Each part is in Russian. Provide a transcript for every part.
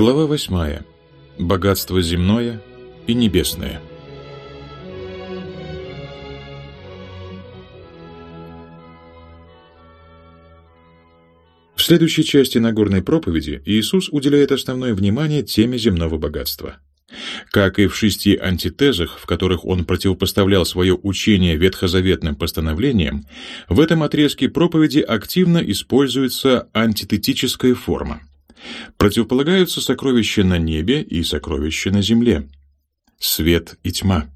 Глава восьмая. Богатство земное и небесное. В следующей части Нагорной проповеди Иисус уделяет основное внимание теме земного богатства. Как и в шести антитезах, в которых он противопоставлял свое учение ветхозаветным постановлениям, в этом отрезке проповеди активно используется антитетическая форма. Противополагаются сокровища на небе и сокровища на земле. Свет и тьма.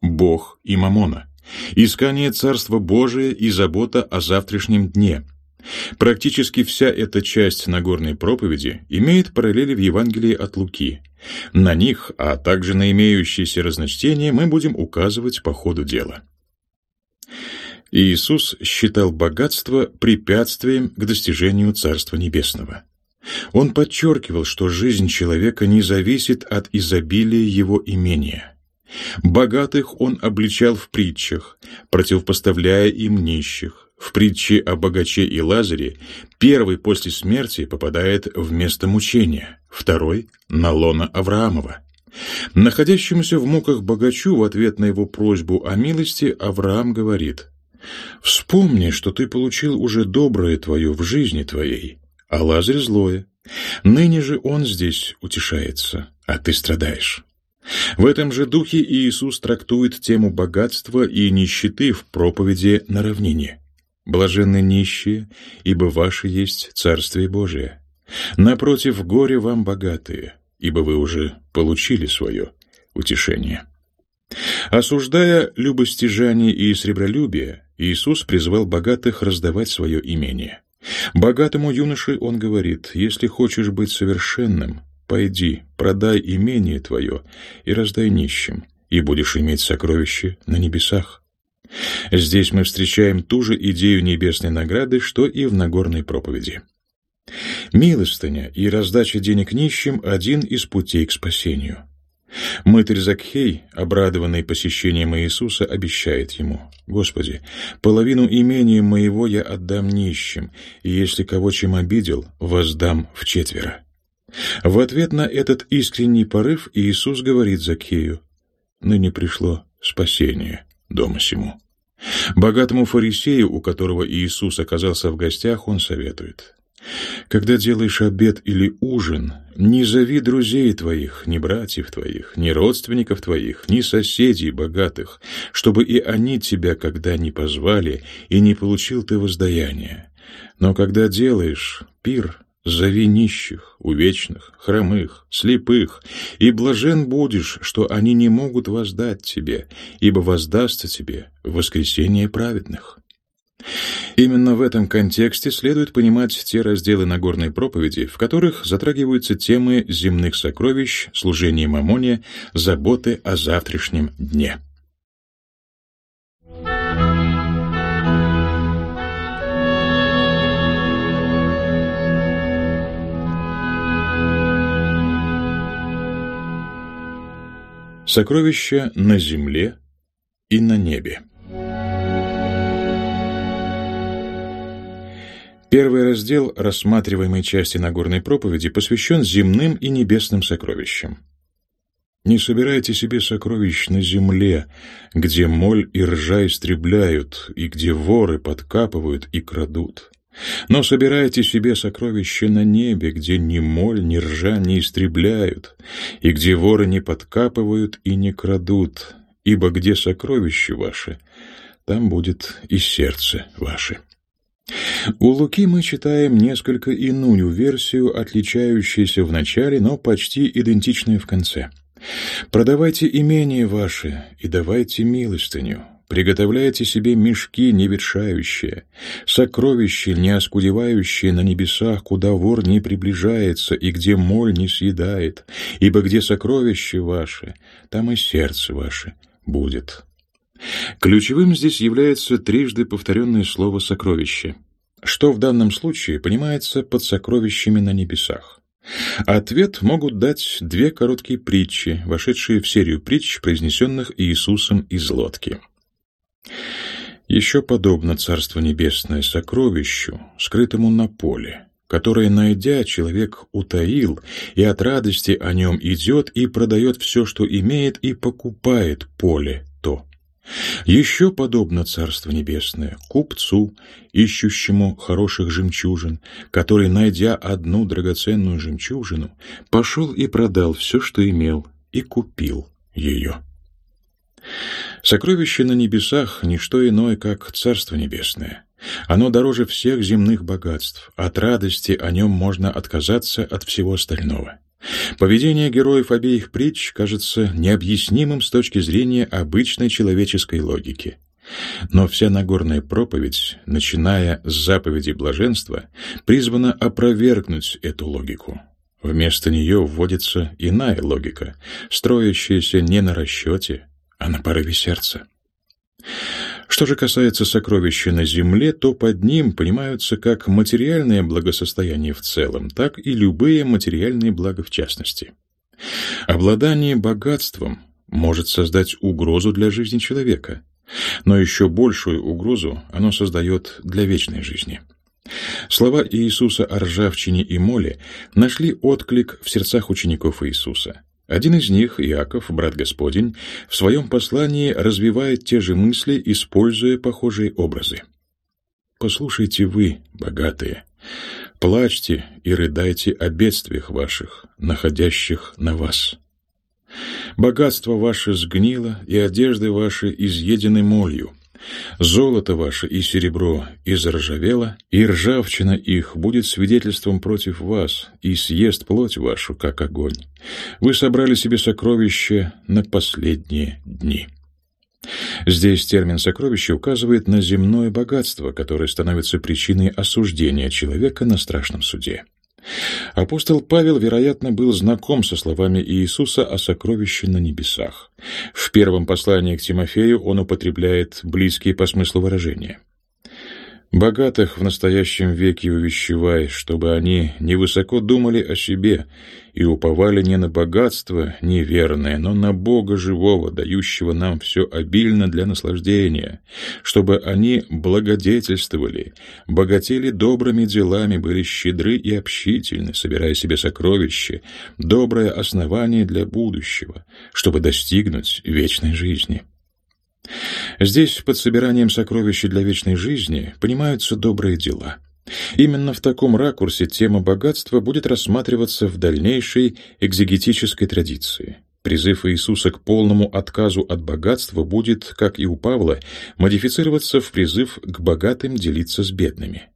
Бог и мамона. Искание Царства Божия и забота о завтрашнем дне – Практически вся эта часть Нагорной проповеди имеет параллели в Евангелии от Луки. На них, а также на имеющиеся разночтения мы будем указывать по ходу дела. Иисус считал богатство препятствием к достижению Царства Небесного. Он подчеркивал, что жизнь человека не зависит от изобилия его имения. Богатых он обличал в притчах, противопоставляя им нищих, в притче о богаче и Лазаре первый после смерти попадает в место мучения, второй — на лона Авраамова. Находящемуся в муках богачу в ответ на его просьбу о милости Авраам говорит «Вспомни, что ты получил уже доброе твое в жизни твоей, а Лазарь злое. Ныне же он здесь утешается, а ты страдаешь». В этом же духе Иисус трактует тему богатства и нищеты в проповеди на равнине. Блаженны нищие, ибо ваше есть Царствие Божие. Напротив, горе вам богатые, ибо вы уже получили свое утешение. Осуждая любостяжание и сребролюбие, Иисус призвал богатых раздавать свое имение. Богатому юноше он говорит, «Если хочешь быть совершенным, пойди, продай имение твое и раздай нищим, и будешь иметь сокровище на небесах. Здесь мы встречаем ту же идею небесной награды, что и в Нагорной проповеди. Милостыня и раздача денег нищим – один из путей к спасению. Мытарь Закхей, обрадованный посещением Иисуса, обещает ему, «Господи, половину имения моего я отдам нищим, и если кого чем обидел, воздам в четверо». В ответ на этот искренний порыв Иисус говорит Закхею, «Ныне пришло спасение дома сему». Богатому фарисею, у которого Иисус оказался в гостях, он советует. «Когда делаешь обед или ужин, не зови друзей твоих, ни братьев твоих, ни родственников твоих, ни соседей богатых, чтобы и они тебя когда не позвали, и не получил ты воздаяние. Но когда делаешь пир, Зови нищих, увечных, хромых, слепых, и блажен будешь, что они не могут воздать тебе, ибо воздастся тебе воскресение праведных». Именно в этом контексте следует понимать те разделы Нагорной проповеди, в которых затрагиваются темы земных сокровищ, служения мамоне, заботы о завтрашнем дне. Сокровища на земле и на небе. Первый раздел рассматриваемой части Нагорной проповеди посвящен земным и небесным сокровищам. Не собирайте себе сокровищ на земле, где моль и ржа истребляют, и где воры подкапывают и крадут. Но собирайте себе сокровища на небе, где ни моль, ни ржа не истребляют, и где воры не подкапывают и не крадут, ибо где сокровища ваши, там будет и сердце ваше. У Луки мы читаем несколько иную версию, отличающуюся в начале, но почти идентичную в конце. «Продавайте имение ваше и давайте милостыню, Приготовляйте себе мешки неветшающие, сокровища не оскудевающие на небесах, куда вор не приближается и где моль не съедает, ибо где сокровища ваши, там и сердце ваше будет». Ключевым здесь является трижды повторенное слово «сокровище», что в данном случае понимается под сокровищами на небесах. Ответ могут дать две короткие притчи, вошедшие в серию притч, произнесенных Иисусом из лодки. Еще подобно Царство Небесное сокровищу, скрытому на поле, которое, найдя, человек утаил, и от радости о нем идет и продает все, что имеет, и покупает поле. Еще подобно Царство Небесное купцу, ищущему хороших жемчужин, который, найдя одну драгоценную жемчужину, пошел и продал все, что имел, и купил ее. Сокровище на небесах — ничто иное, как Царство Небесное. Оно дороже всех земных богатств. От радости о нем можно отказаться от всего остального. Поведение героев обеих притч кажется необъяснимым с точки зрения обычной человеческой логики. Но вся Нагорная проповедь, начиная с заповеди блаженства, призвана опровергнуть эту логику. Вместо нее вводится иная логика, строящаяся не на расчете, а на порыве сердца. Что же касается сокровища на земле, то под ним понимаются как материальное благосостояние в целом, так и любые материальные блага в частности. Обладание богатством может создать угрозу для жизни человека, но еще большую угрозу оно создает для вечной жизни. Слова Иисуса о ржавчине и моле нашли отклик в сердцах учеников Иисуса. Один из них, Иаков, брат Господень, в своем послании развивает те же мысли, используя похожие образы. «Послушайте вы, богатые, плачьте и рыдайте о бедствиях ваших, находящих на вас. Богатство ваше сгнило, и одежды ваши изъедены молью, Золото ваше и серебро изржавело, и ржавчина их будет свидетельством против вас, и съест плоть вашу, как огонь. Вы собрали себе сокровища на последние дни». Здесь термин «сокровище» указывает на земное богатство, которое становится причиной осуждения человека на страшном суде. Апостол Павел, вероятно, был знаком со словами Иисуса о сокровище на небесах. В первом послании к Тимофею он употребляет близкие по смыслу выражения. Богатых в настоящем веке увещевай, чтобы они невысоко думали о себе и уповали не на богатство неверное, но на Бога живого, дающего нам все обильно для наслаждения, чтобы они благодетельствовали, богатели добрыми делами, были щедры и общительны, собирая себе сокровища, доброе основание для будущего, чтобы достигнуть вечной жизни. Здесь под собиранием сокровищ для вечной жизни понимаются добрые дела. Именно в таком ракурсе тема богатства будет рассматриваться в дальнейшей экзегетической традиции. Призыв Иисуса к полному отказу от богатства будет, как и у Павла, модифицироваться в призыв к богатым делиться с бедными.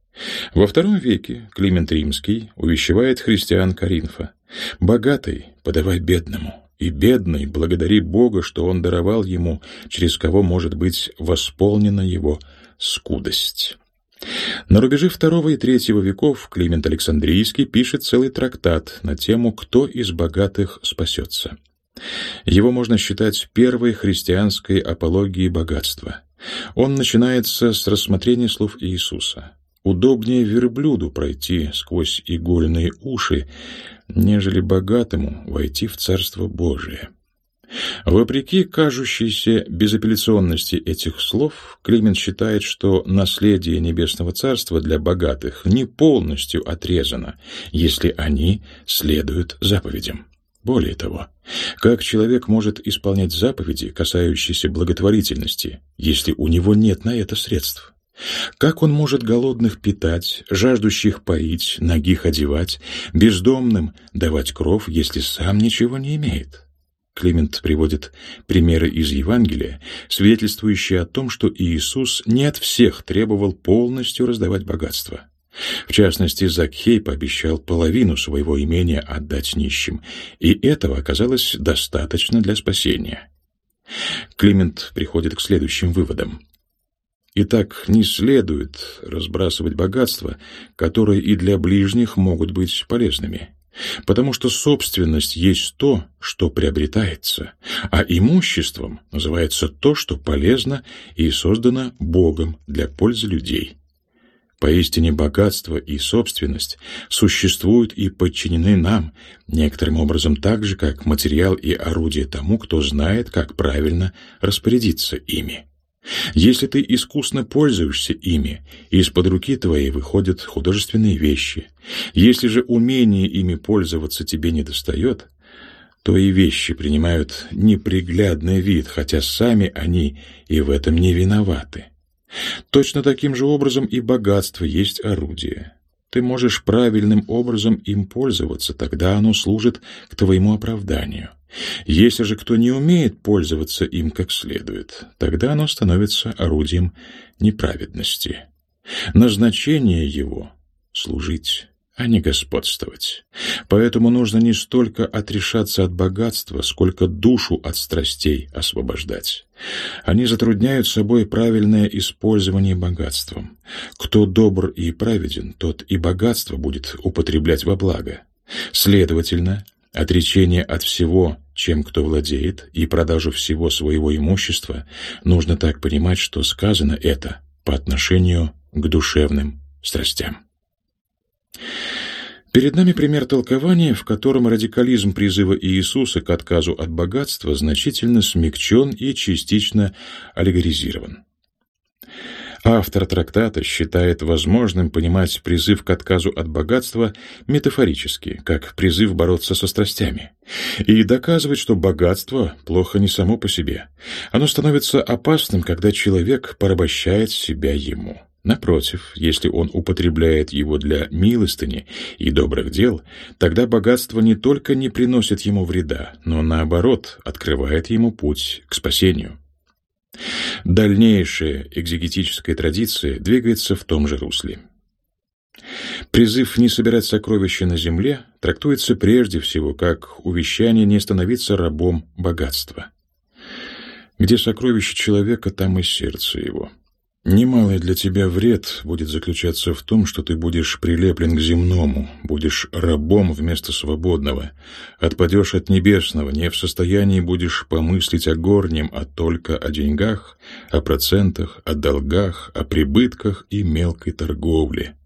Во втором веке Климент Римский увещевает христиан Коринфа «Богатый подавай бедному, и бедный благодари Бога, что Он даровал ему, через кого может быть восполнена его скудость. На рубеже II и III веков Климент Александрийский пишет целый трактат на тему «Кто из богатых спасется?». Его можно считать первой христианской апологией богатства. Он начинается с рассмотрения слов Иисуса. Удобнее верблюду пройти сквозь игольные уши, нежели богатому войти в Царство Божие. Вопреки кажущейся безапелляционности этих слов, Климент считает, что наследие Небесного Царства для богатых не полностью отрезано, если они следуют заповедям. Более того, как человек может исполнять заповеди, касающиеся благотворительности, если у него нет на это средств? Как он может голодных питать, жаждущих поить, ногих одевать, бездомным давать кров, если сам ничего не имеет? Климент приводит примеры из Евангелия, свидетельствующие о том, что Иисус не от всех требовал полностью раздавать богатство. В частности, Закхей пообещал половину своего имения отдать нищим, и этого оказалось достаточно для спасения. Климент приходит к следующим выводам. Итак, не следует разбрасывать богатства, которые и для ближних могут быть полезными. Потому что собственность есть то, что приобретается, а имуществом называется то, что полезно и создано Богом для пользы людей. Поистине богатство и собственность существуют и подчинены нам, некоторым образом так же, как материал и орудие тому, кто знает, как правильно распорядиться ими. Если ты искусно пользуешься ими, из-под руки твоей выходят художественные вещи. Если же умение ими пользоваться тебе не достает, то и вещи принимают неприглядный вид, хотя сами они и в этом не виноваты. Точно таким же образом и богатство есть орудие. Ты можешь правильным образом им пользоваться, тогда оно служит к твоему оправданию. Если же кто не умеет пользоваться им как следует, тогда оно становится орудием неправедности. Назначение его — служить а не господствовать. Поэтому нужно не столько отрешаться от богатства, сколько душу от страстей освобождать. Они затрудняют собой правильное использование богатством. Кто добр и праведен, тот и богатство будет употреблять во благо. Следовательно, отречение от всего, чем кто владеет, и продажу всего своего имущества, нужно так понимать, что сказано это по отношению к душевным страстям. Перед нами пример толкования, в котором радикализм призыва Иисуса к отказу от богатства значительно смягчен и частично аллегоризирован. Автор трактата считает возможным понимать призыв к отказу от богатства метафорически, как призыв бороться со страстями, и доказывает, что богатство плохо не само по себе. Оно становится опасным, когда человек порабощает себя ему. Напротив, если он употребляет его для милостыни и добрых дел, тогда богатство не только не приносит ему вреда, но наоборот открывает ему путь к спасению. Дальнейшая экзегетическая традиция двигается в том же русле. Призыв не собирать сокровища на земле трактуется прежде всего как увещание не становиться рабом богатства. Где сокровище человека, там и сердце его. Немалый для тебя вред будет заключаться в том, что ты будешь прилеплен к земному, будешь рабом вместо свободного, отпадешь от небесного, не в состоянии будешь помыслить о горнем, а только о деньгах, о процентах, о долгах, о прибытках и мелкой торговле.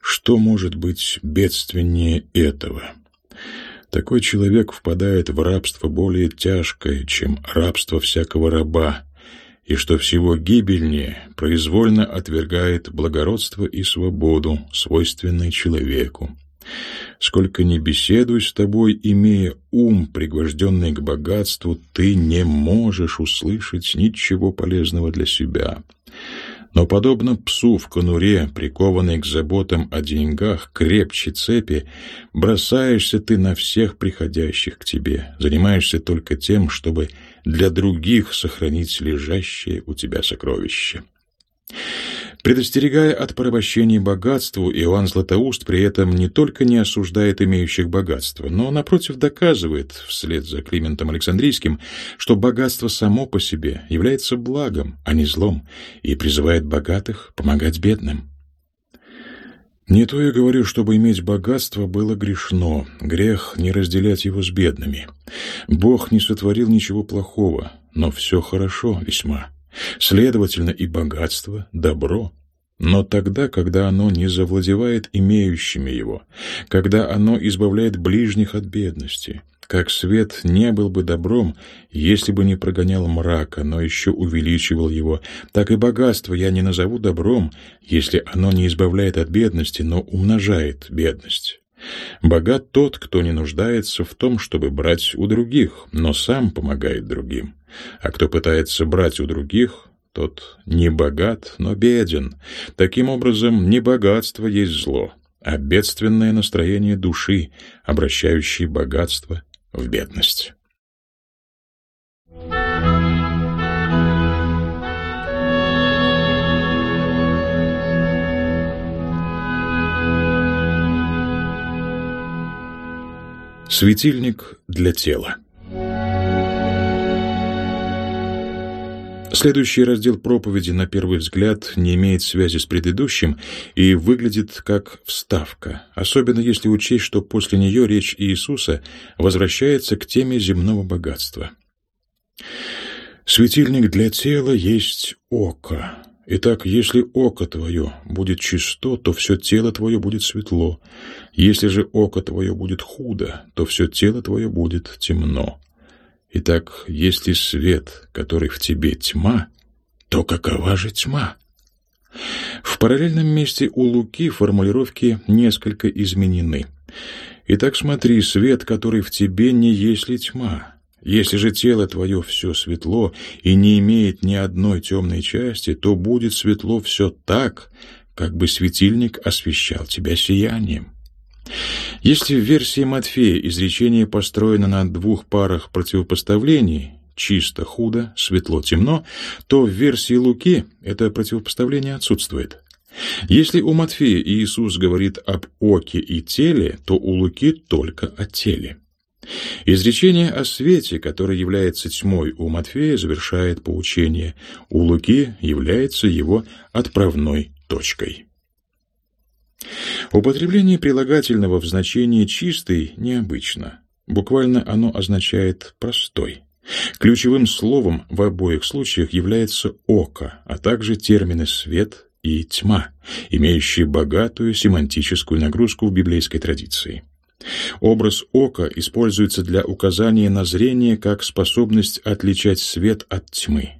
Что может быть бедственнее этого? Такой человек впадает в рабство более тяжкое, чем рабство всякого раба, и, что всего гибельнее, произвольно отвергает благородство и свободу, свойственные человеку. Сколько ни беседуй с тобой, имея ум, пригвожденный к богатству, ты не можешь услышать ничего полезного для себя. Но, подобно псу в конуре, прикованный к заботам о деньгах, крепче цепи, бросаешься ты на всех приходящих к тебе, занимаешься только тем, чтобы для других сохранить лежащее у тебя сокровище. Предостерегая от порабощения богатству, Иоанн Златоуст при этом не только не осуждает имеющих богатство, но, напротив, доказывает, вслед за Климентом Александрийским, что богатство само по себе является благом, а не злом, и призывает богатых помогать бедным. Не то я говорю, чтобы иметь богатство было грешно, грех не разделять его с бедными. Бог не сотворил ничего плохого, но все хорошо весьма. Следовательно, и богатство — добро. Но тогда, когда оно не завладевает имеющими его, когда оно избавляет ближних от бедности, как свет не был бы добром, если бы не прогонял мрака, но еще увеличивал его, так и богатство я не назову добром, если оно не избавляет от бедности, но умножает бедность. Богат тот, кто не нуждается в том, чтобы брать у других, но сам помогает другим. А кто пытается брать у других, тот не богат, но беден. Таким образом, не богатство есть зло, а бедственное настроение души, обращающее богатство в бедность. Светильник для тела Следующий раздел проповеди, на первый взгляд, не имеет связи с предыдущим и выглядит как вставка, особенно если учесть, что после нее речь Иисуса возвращается к теме земного богатства. Светильник для тела есть око. Итак, если око твое будет чисто, то все тело твое будет светло. Если же око твое будет худо, то все тело твое будет темно. Итак, если свет, который в тебе тьма, то какова же тьма? В параллельном месте у Луки формулировки несколько изменены. Итак, смотри, свет, который в тебе, не есть ли тьма. Если же тело твое все светло и не имеет ни одной темной части, то будет светло все так, как бы светильник освещал тебя сиянием. Если в версии Матфея изречение построено на двух парах противопоставлений чисто, худо, светло, темно, то в версии Луки это противопоставление отсутствует. Если у Матфея Иисус говорит об оке и теле, то у Луки только о теле. Изречение о свете, который является тьмой у Матфея, завершает поучение. У Луки является его отправной точкой. Употребление прилагательного в значении «чистый» необычно. Буквально оно означает «простой». Ключевым словом в обоих случаях является «око», а также термины «свет» и «тьма», имеющие богатую семантическую нагрузку в библейской традиции. Образ ока используется для указания на зрение как способность отличать свет от тьмы.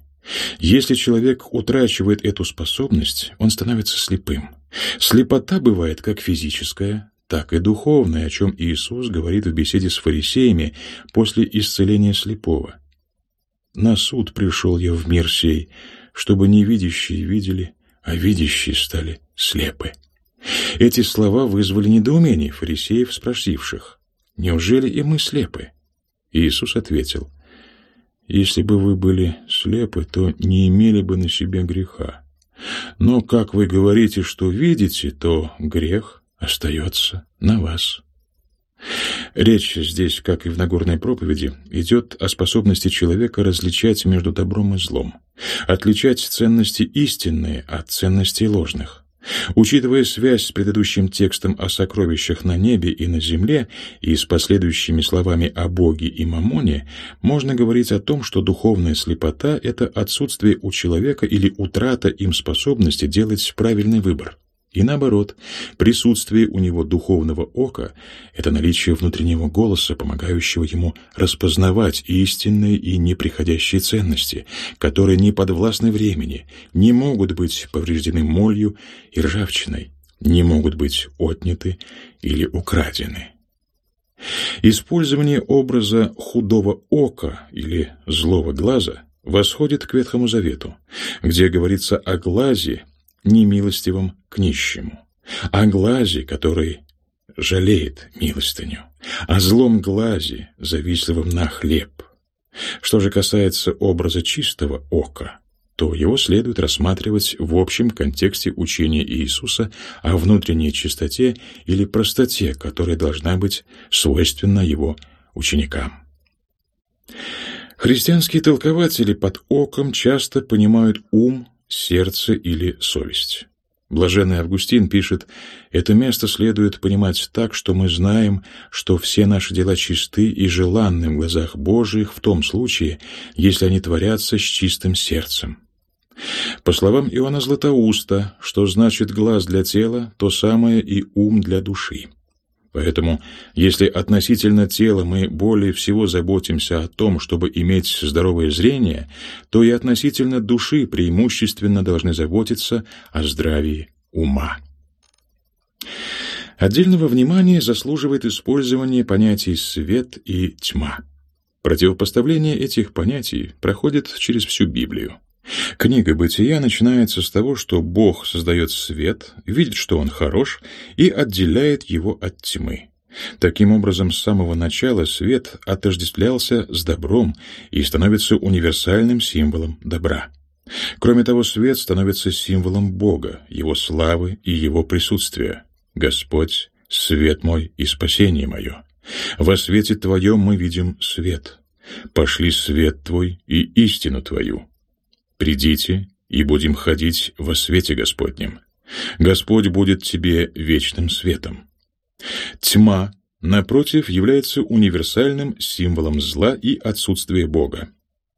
Если человек утрачивает эту способность, он становится слепым. Слепота бывает как физическая, так и духовное, о чем Иисус говорит в беседе с фарисеями после исцеления слепого. «На суд пришел я в мир сей, чтобы невидящие видели, а видящие стали слепы». Эти слова вызвали недоумение фарисеев, спросивших, «Неужели и мы слепы?» Иисус ответил, «Если бы вы были слепы, то не имели бы на себе греха. Но как вы говорите, что видите, то грех остается на вас. Речь здесь, как и в Нагорной проповеди, идет о способности человека различать между добром и злом, отличать ценности истинные от ценностей ложных. Учитывая связь с предыдущим текстом о сокровищах на небе и на земле и с последующими словами о Боге и Мамоне, можно говорить о том, что духовная слепота — это отсутствие у человека или утрата им способности делать правильный выбор. И наоборот, присутствие у него духовного ока — это наличие внутреннего голоса, помогающего ему распознавать истинные и неприходящие ценности, которые не подвластны времени, не могут быть повреждены молью и ржавчиной, не могут быть отняты или украдены. Использование образа худого ока или злого глаза восходит к Ветхому Завету, где говорится о глазе, немилостивым к нищему, о глазе, который жалеет милостыню, о злом глазе, завистливом на хлеб. Что же касается образа чистого ока, то его следует рассматривать в общем контексте учения Иисуса о внутренней чистоте или простоте, которая должна быть свойственна его ученикам. Христианские толкователи под оком часто понимают ум, сердце или совесть. Блаженный Августин пишет, «Это место следует понимать так, что мы знаем, что все наши дела чисты и желанны в глазах Божиих в том случае, если они творятся с чистым сердцем». По словам Иоанна Златоуста, что значит глаз для тела, то самое и ум для души. Поэтому, если относительно тела мы более всего заботимся о том, чтобы иметь здоровое зрение, то и относительно души преимущественно должны заботиться о здравии ума. Отдельного внимания заслуживает использование понятий «свет» и «тьма». Противопоставление этих понятий проходит через всю Библию. Книга «Бытия» начинается с того, что Бог создает свет, видит, что он хорош, и отделяет его от тьмы. Таким образом, с самого начала свет отождествлялся с добром и становится универсальным символом добра. Кроме того, свет становится символом Бога, Его славы и Его присутствия. «Господь, свет мой и спасение мое. Во свете Твоем мы видим свет. Пошли свет Твой и истину Твою. «Придите, и будем ходить во свете Господнем. Господь будет тебе вечным светом». Тьма, напротив, является универсальным символом зла и отсутствия Бога.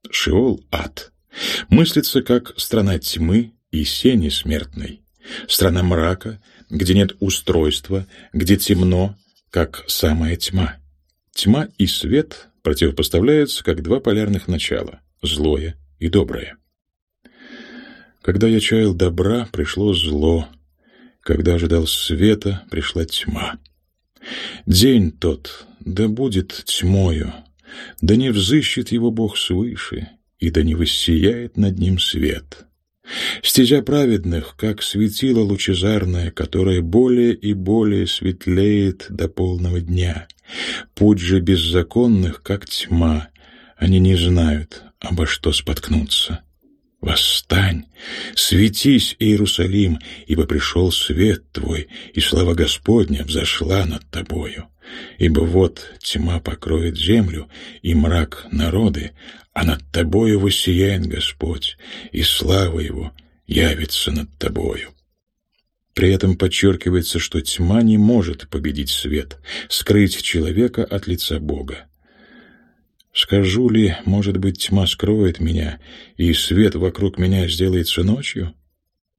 Шеол — ад. Мыслится как страна тьмы и сени смертной, страна мрака, где нет устройства, где темно, как самая тьма. Тьма и свет противопоставляются как два полярных начала — злое и доброе. Когда я чаял добра, пришло зло. Когда ожидал света, пришла тьма. День тот, да будет тьмою, да не взыщет его Бог свыше, и да не воссияет над ним свет. Стезя праведных, как светило лучезарное, которое более и более светлеет до полного дня. Путь же беззаконных, как тьма, они не знают, обо что споткнуться. Восстань, светись, Иерусалим, ибо пришел свет твой, и слава Господня взошла над тобою. Ибо вот тьма покроет землю, и мрак народы, а над тобою воссияет Господь, и слава Его явится над тобою. При этом подчеркивается, что тьма не может победить свет, скрыть человека от лица Бога. Скажу ли, может быть, тьма скроет меня, и свет вокруг меня сделается ночью?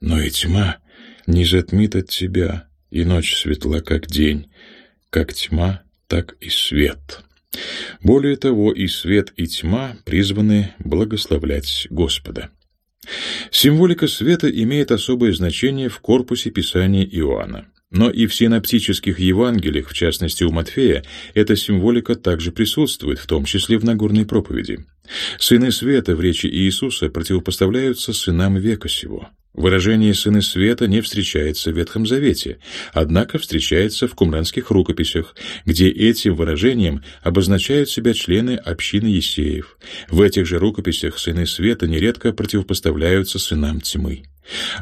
Но и тьма не затмит от тебя, и ночь светла, как день, как тьма, так и свет. Более того, и свет, и тьма призваны благословлять Господа. Символика света имеет особое значение в корпусе Писания Иоанна. Но и в синоптических Евангелиях, в частности у Матфея, эта символика также присутствует, в том числе в Нагорной проповеди. Сыны света в речи Иисуса противопоставляются сынам века сего. Выражение «сыны света» не встречается в Ветхом Завете, однако встречается в кумранских рукописях, где этим выражением обозначают себя члены общины Есеев. В этих же рукописях сыны света нередко противопоставляются сынам тьмы.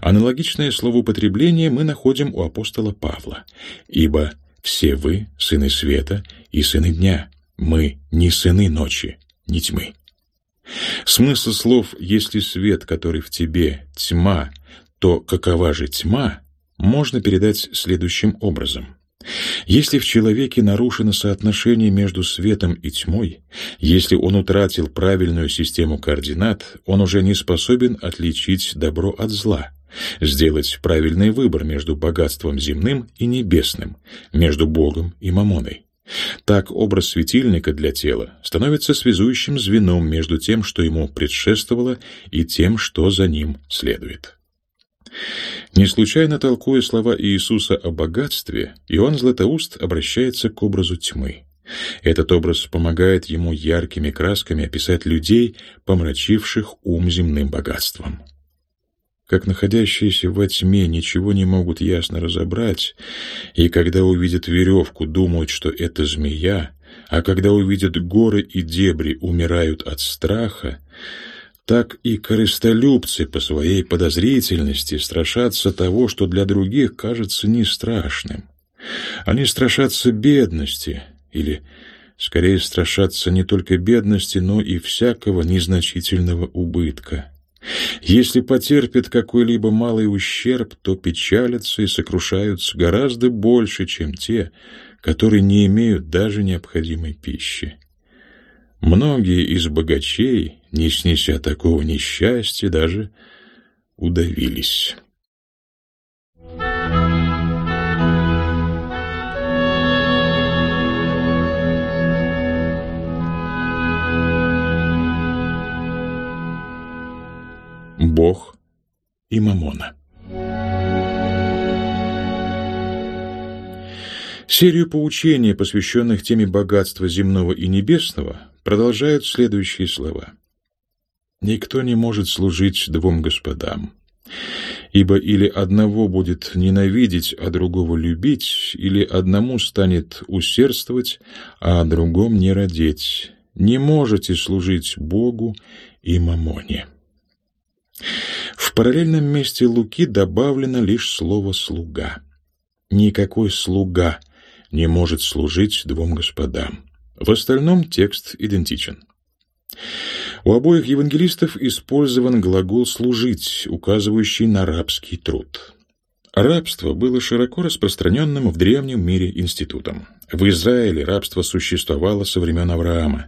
Аналогичное словоупотребление мы находим у апостола Павла. «Ибо все вы сыны света и сыны дня, мы не сыны ночи, не тьмы». Смысл слов «если свет, который в тебе, тьма, то какова же тьма?» можно передать следующим образом. Если в человеке нарушено соотношение между светом и тьмой, если он утратил правильную систему координат, он уже не способен отличить добро от зла, сделать правильный выбор между богатством земным и небесным, между Богом и мамоной. Так образ светильника для тела становится связующим звеном между тем, что ему предшествовало, и тем, что за ним следует. Не случайно толкуя слова Иисуса о богатстве, Иоанн Златоуст обращается к образу тьмы. Этот образ помогает ему яркими красками описать людей, помрачивших ум земным богатством как находящиеся во тьме ничего не могут ясно разобрать, и когда увидят веревку, думают, что это змея, а когда увидят горы и дебри, умирают от страха, так и корыстолюбцы по своей подозрительности страшатся того, что для других кажется не страшным. Они страшатся бедности, или, скорее, страшатся не только бедности, но и всякого незначительного убытка. Если потерпят какой-либо малый ущерб, то печалятся и сокрушаются гораздо больше, чем те, которые не имеют даже необходимой пищи. Многие из богачей, не снеся такого несчастья, даже удавились. Бог и Мамона. Серию поучений, посвященных теме богатства земного и небесного, продолжают следующие слова. «Никто не может служить двум господам, ибо или одного будет ненавидеть, а другого любить, или одному станет усердствовать, а другом не родить. Не можете служить Богу и Мамоне». В параллельном месте Луки добавлено лишь слово «слуга». Никакой слуга не может служить двум господам. В остальном текст идентичен. У обоих евангелистов использован глагол «служить», указывающий на рабский труд. Рабство было широко распространенным в древнем мире институтом. В Израиле рабство существовало со времен Авраама.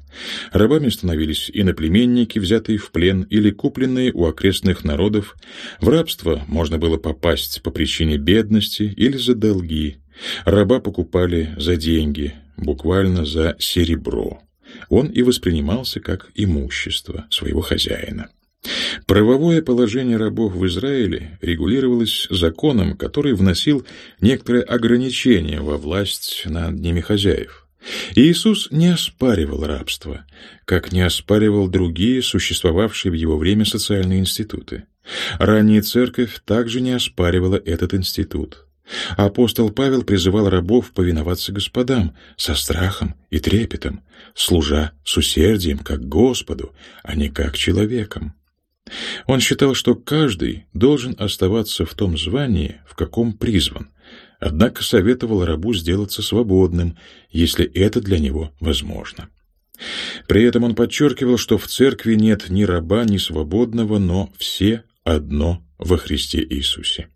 Рабами становились иноплеменники, взятые в плен или купленные у окрестных народов. В рабство можно было попасть по причине бедности или за долги. Раба покупали за деньги, буквально за серебро. Он и воспринимался как имущество своего хозяина. Правовое положение рабов в Израиле регулировалось законом, который вносил некоторые ограничения во власть над ними хозяев. Иисус не оспаривал рабство, как не оспаривал другие существовавшие в его время социальные институты. Ранняя церковь также не оспаривала этот институт. Апостол Павел призывал рабов повиноваться господам со страхом и трепетом, служа с усердием как Господу, а не как человеком. Он считал, что каждый должен оставаться в том звании, в каком призван, однако советовал рабу сделаться свободным, если это для него возможно. При этом он подчеркивал, что в церкви нет ни раба, ни свободного, но все одно во Христе Иисусе.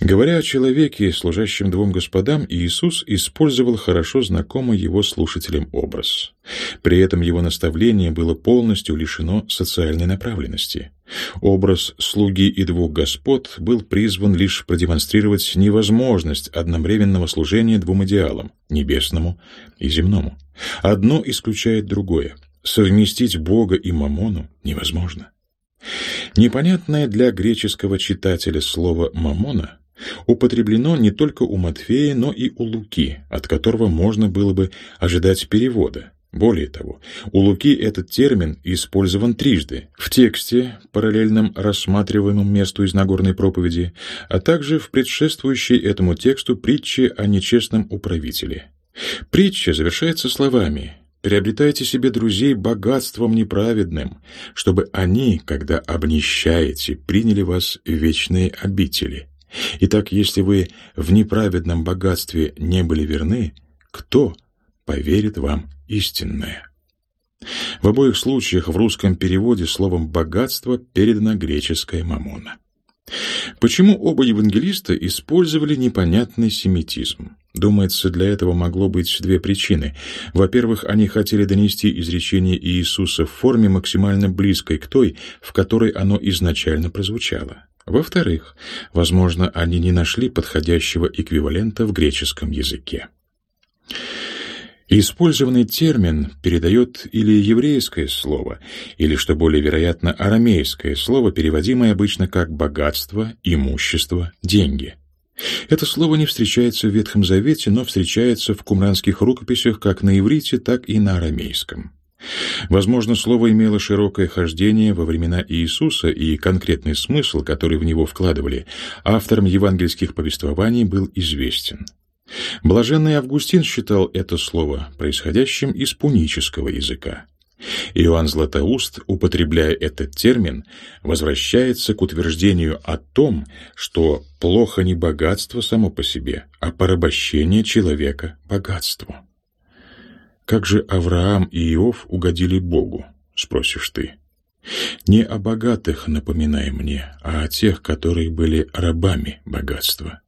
Говоря о человеке, служащем двум господам, Иисус использовал хорошо знакомый его слушателям образ. При этом его наставление было полностью лишено социальной направленности. Образ слуги и двух господ был призван лишь продемонстрировать невозможность одновременного служения двум идеалам — небесному и земному. Одно исключает другое. Совместить Бога и Мамону невозможно. Непонятное для греческого читателя слово «мамона» употреблено не только у Матфея, но и у Луки, от которого можно было бы ожидать перевода. Более того, у Луки этот термин использован трижды в тексте, параллельном рассматриваемому месту из Нагорной проповеди, а также в предшествующей этому тексту притче о нечестном управителе. Притча завершается словами «Приобретайте себе друзей богатством неправедным, чтобы они, когда обнищаете, приняли вас в вечные обители». Итак, если вы в неправедном богатстве не были верны, кто поверит вам истинное? В обоих случаях в русском переводе словом «богатство» передано греческое «мамона». Почему оба евангелиста использовали непонятный семитизм? Думается, для этого могло быть две причины. Во-первых, они хотели донести изречение Иисуса в форме максимально близкой к той, в которой оно изначально прозвучало. Во-вторых, возможно, они не нашли подходящего эквивалента в греческом языке. Использованный термин передает или еврейское слово, или, что более вероятно, арамейское слово, переводимое обычно как «богатство», «имущество», «деньги». Это слово не встречается в Ветхом Завете, но встречается в кумранских рукописях как на иврите, так и на арамейском. Возможно, слово имело широкое хождение во времена Иисуса, и конкретный смысл, который в него вкладывали, авторам евангельских повествований был известен. Блаженный Августин считал это слово происходящим из пунического языка. Иоанн Златоуст, употребляя этот термин, возвращается к утверждению о том, что плохо не богатство само по себе, а порабощение человека богатству. Как же Авраам и Иов угодили Богу, спросишь ты. Не о богатых напоминай мне, а о тех, которые были рабами богатства.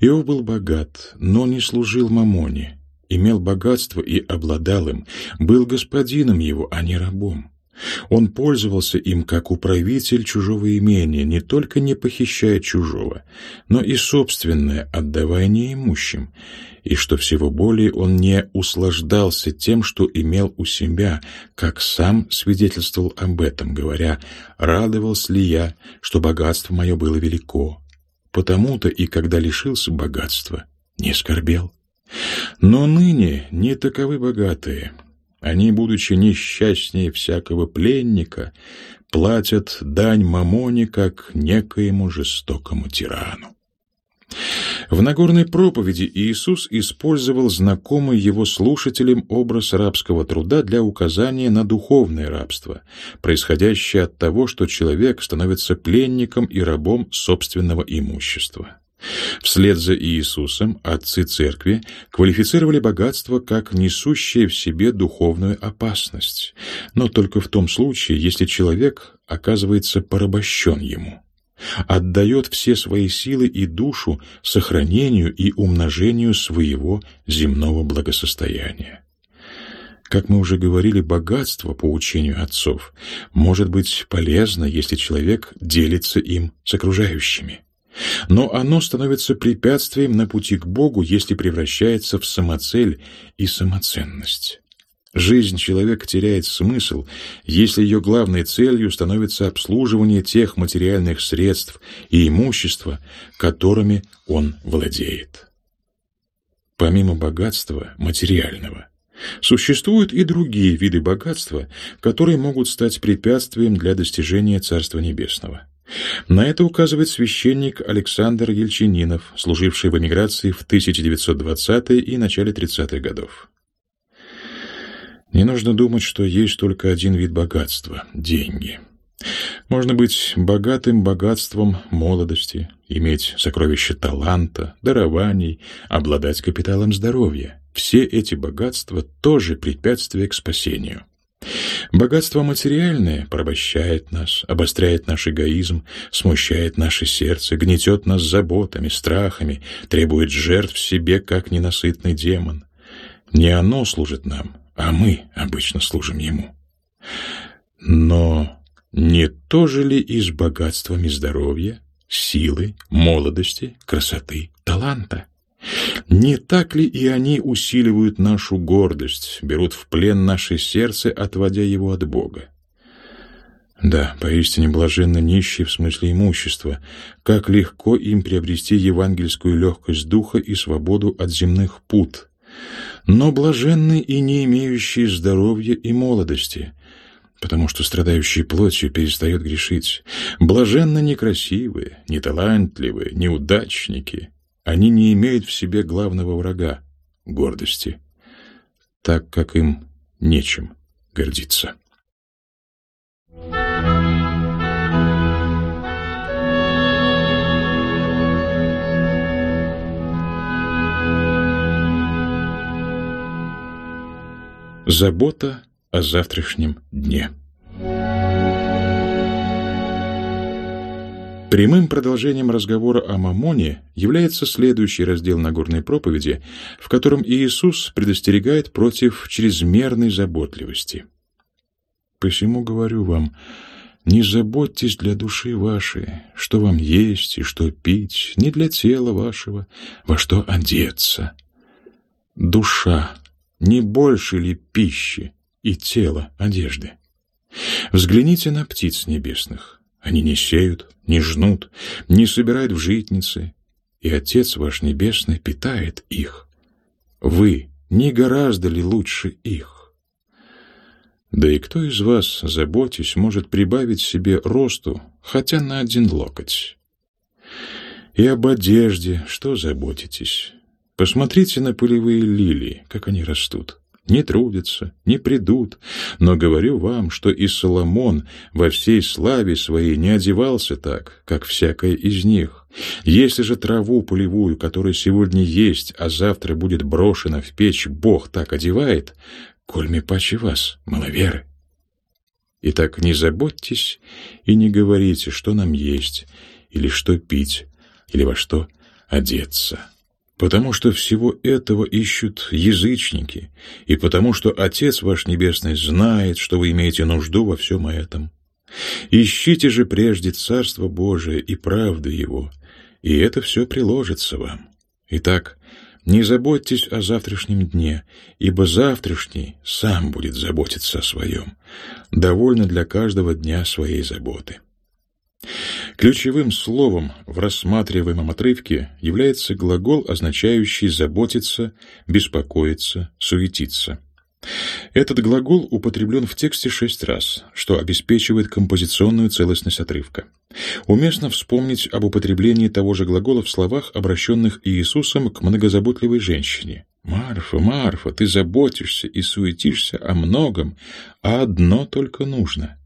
Иов был богат, но не служил мамоне, имел богатство и обладал им, был господином его, а не рабом. Он пользовался им как управитель чужого имения, не только не похищая чужого, но и собственное отдавая неимущим, и что всего более он не услаждался тем, что имел у себя, как сам свидетельствовал об этом, говоря «радовался ли я, что богатство мое было велико, потому-то и когда лишился богатства, не скорбел». Но ныне не таковы богатые, они, будучи несчастнее всякого пленника, платят дань мамоне, как некоему жестокому тирану. В Нагорной проповеди Иисус использовал знакомый его слушателям образ рабского труда для указания на духовное рабство, происходящее от того, что человек становится пленником и рабом собственного имущества. Вслед за Иисусом отцы церкви квалифицировали богатство как несущее в себе духовную опасность, но только в том случае, если человек оказывается порабощен ему, отдает все свои силы и душу сохранению и умножению своего земного благосостояния. Как мы уже говорили, богатство, по учению отцов, может быть полезно, если человек делится им с окружающими. Но оно становится препятствием на пути к Богу, если превращается в самоцель и самоценность. Жизнь человека теряет смысл, если ее главной целью становится обслуживание тех материальных средств и имущества, которыми он владеет. Помимо богатства материального, существуют и другие виды богатства, которые могут стать препятствием для достижения Царства Небесного. На это указывает священник Александр Ельчининов, служивший в эмиграции в 1920-е и начале 30-х годов. Не нужно думать, что есть только один вид богатства — деньги. Можно быть богатым богатством молодости, иметь сокровища таланта, дарований, обладать капиталом здоровья. Все эти богатства тоже препятствия к спасению. Богатство материальное порабощает нас, обостряет наш эгоизм, смущает наше сердце, гнетет нас заботами, страхами, требует жертв себе, как ненасытный демон. Не оно служит нам, а мы обычно служим ему. Но не то же ли и с богатствами здоровья, силы, молодости, красоты, таланта? Не так ли и они усиливают нашу гордость, берут в плен наше сердце, отводя его от Бога? Да, поистине блаженно нищие в смысле имущества. Как легко им приобрести евангельскую легкость духа и свободу от земных пут. Но блаженны и не имеющие здоровья и молодости, потому что страдающие плотью перестают грешить. Блаженно некрасивые, неталантливые, неудачники. Они не имеют в себе главного врага — гордости, так как им нечем гордиться. Забота о завтрашнем дне. Прямым продолжением разговора о Мамоне является следующий раздел Нагорной проповеди, в котором Иисус предостерегает против чрезмерной заботливости. «Посему говорю вам, не заботьтесь для души вашей, что вам есть и что пить, не для тела вашего, во что одеться. Душа не больше ли пищи и тела одежды? Взгляните на птиц небесных. Они не сеют, не жнут, не собирают в житницы, и Отец ваш Небесный питает их. Вы не гораздо ли лучше их? Да и кто из вас, заботясь, может прибавить себе росту хотя на один локоть? И об одежде что заботитесь? Посмотрите на полевые лилии, как они растут. Не трудятся, не придут, но говорю вам, что и Соломон во всей славе своей не одевался так, как всякая из них. Если же траву полевую, которая сегодня есть, а завтра будет брошена в печь, Бог так одевает, кольми паче вас, маловеры. Итак, не заботьтесь и не говорите, что нам есть, или что пить, или во что одеться потому что всего этого ищут язычники, и потому что Отец ваш Небесный знает, что вы имеете нужду во всем этом. Ищите же прежде Царство Божие и правды Его, и это все приложится вам. Итак, не заботьтесь о завтрашнем дне, ибо завтрашний сам будет заботиться о своем. Довольно для каждого дня своей заботы. Ключевым словом в рассматриваемом отрывке является глагол, означающий «заботиться», «беспокоиться», «суетиться». Этот глагол употреблен в тексте шесть раз, что обеспечивает композиционную целостность отрывка. Уместно вспомнить об употреблении того же глагола в словах, обращенных Иисусом к многозаботливой женщине. «Марфа, Марфа, ты заботишься и суетишься о многом, а одно только нужно».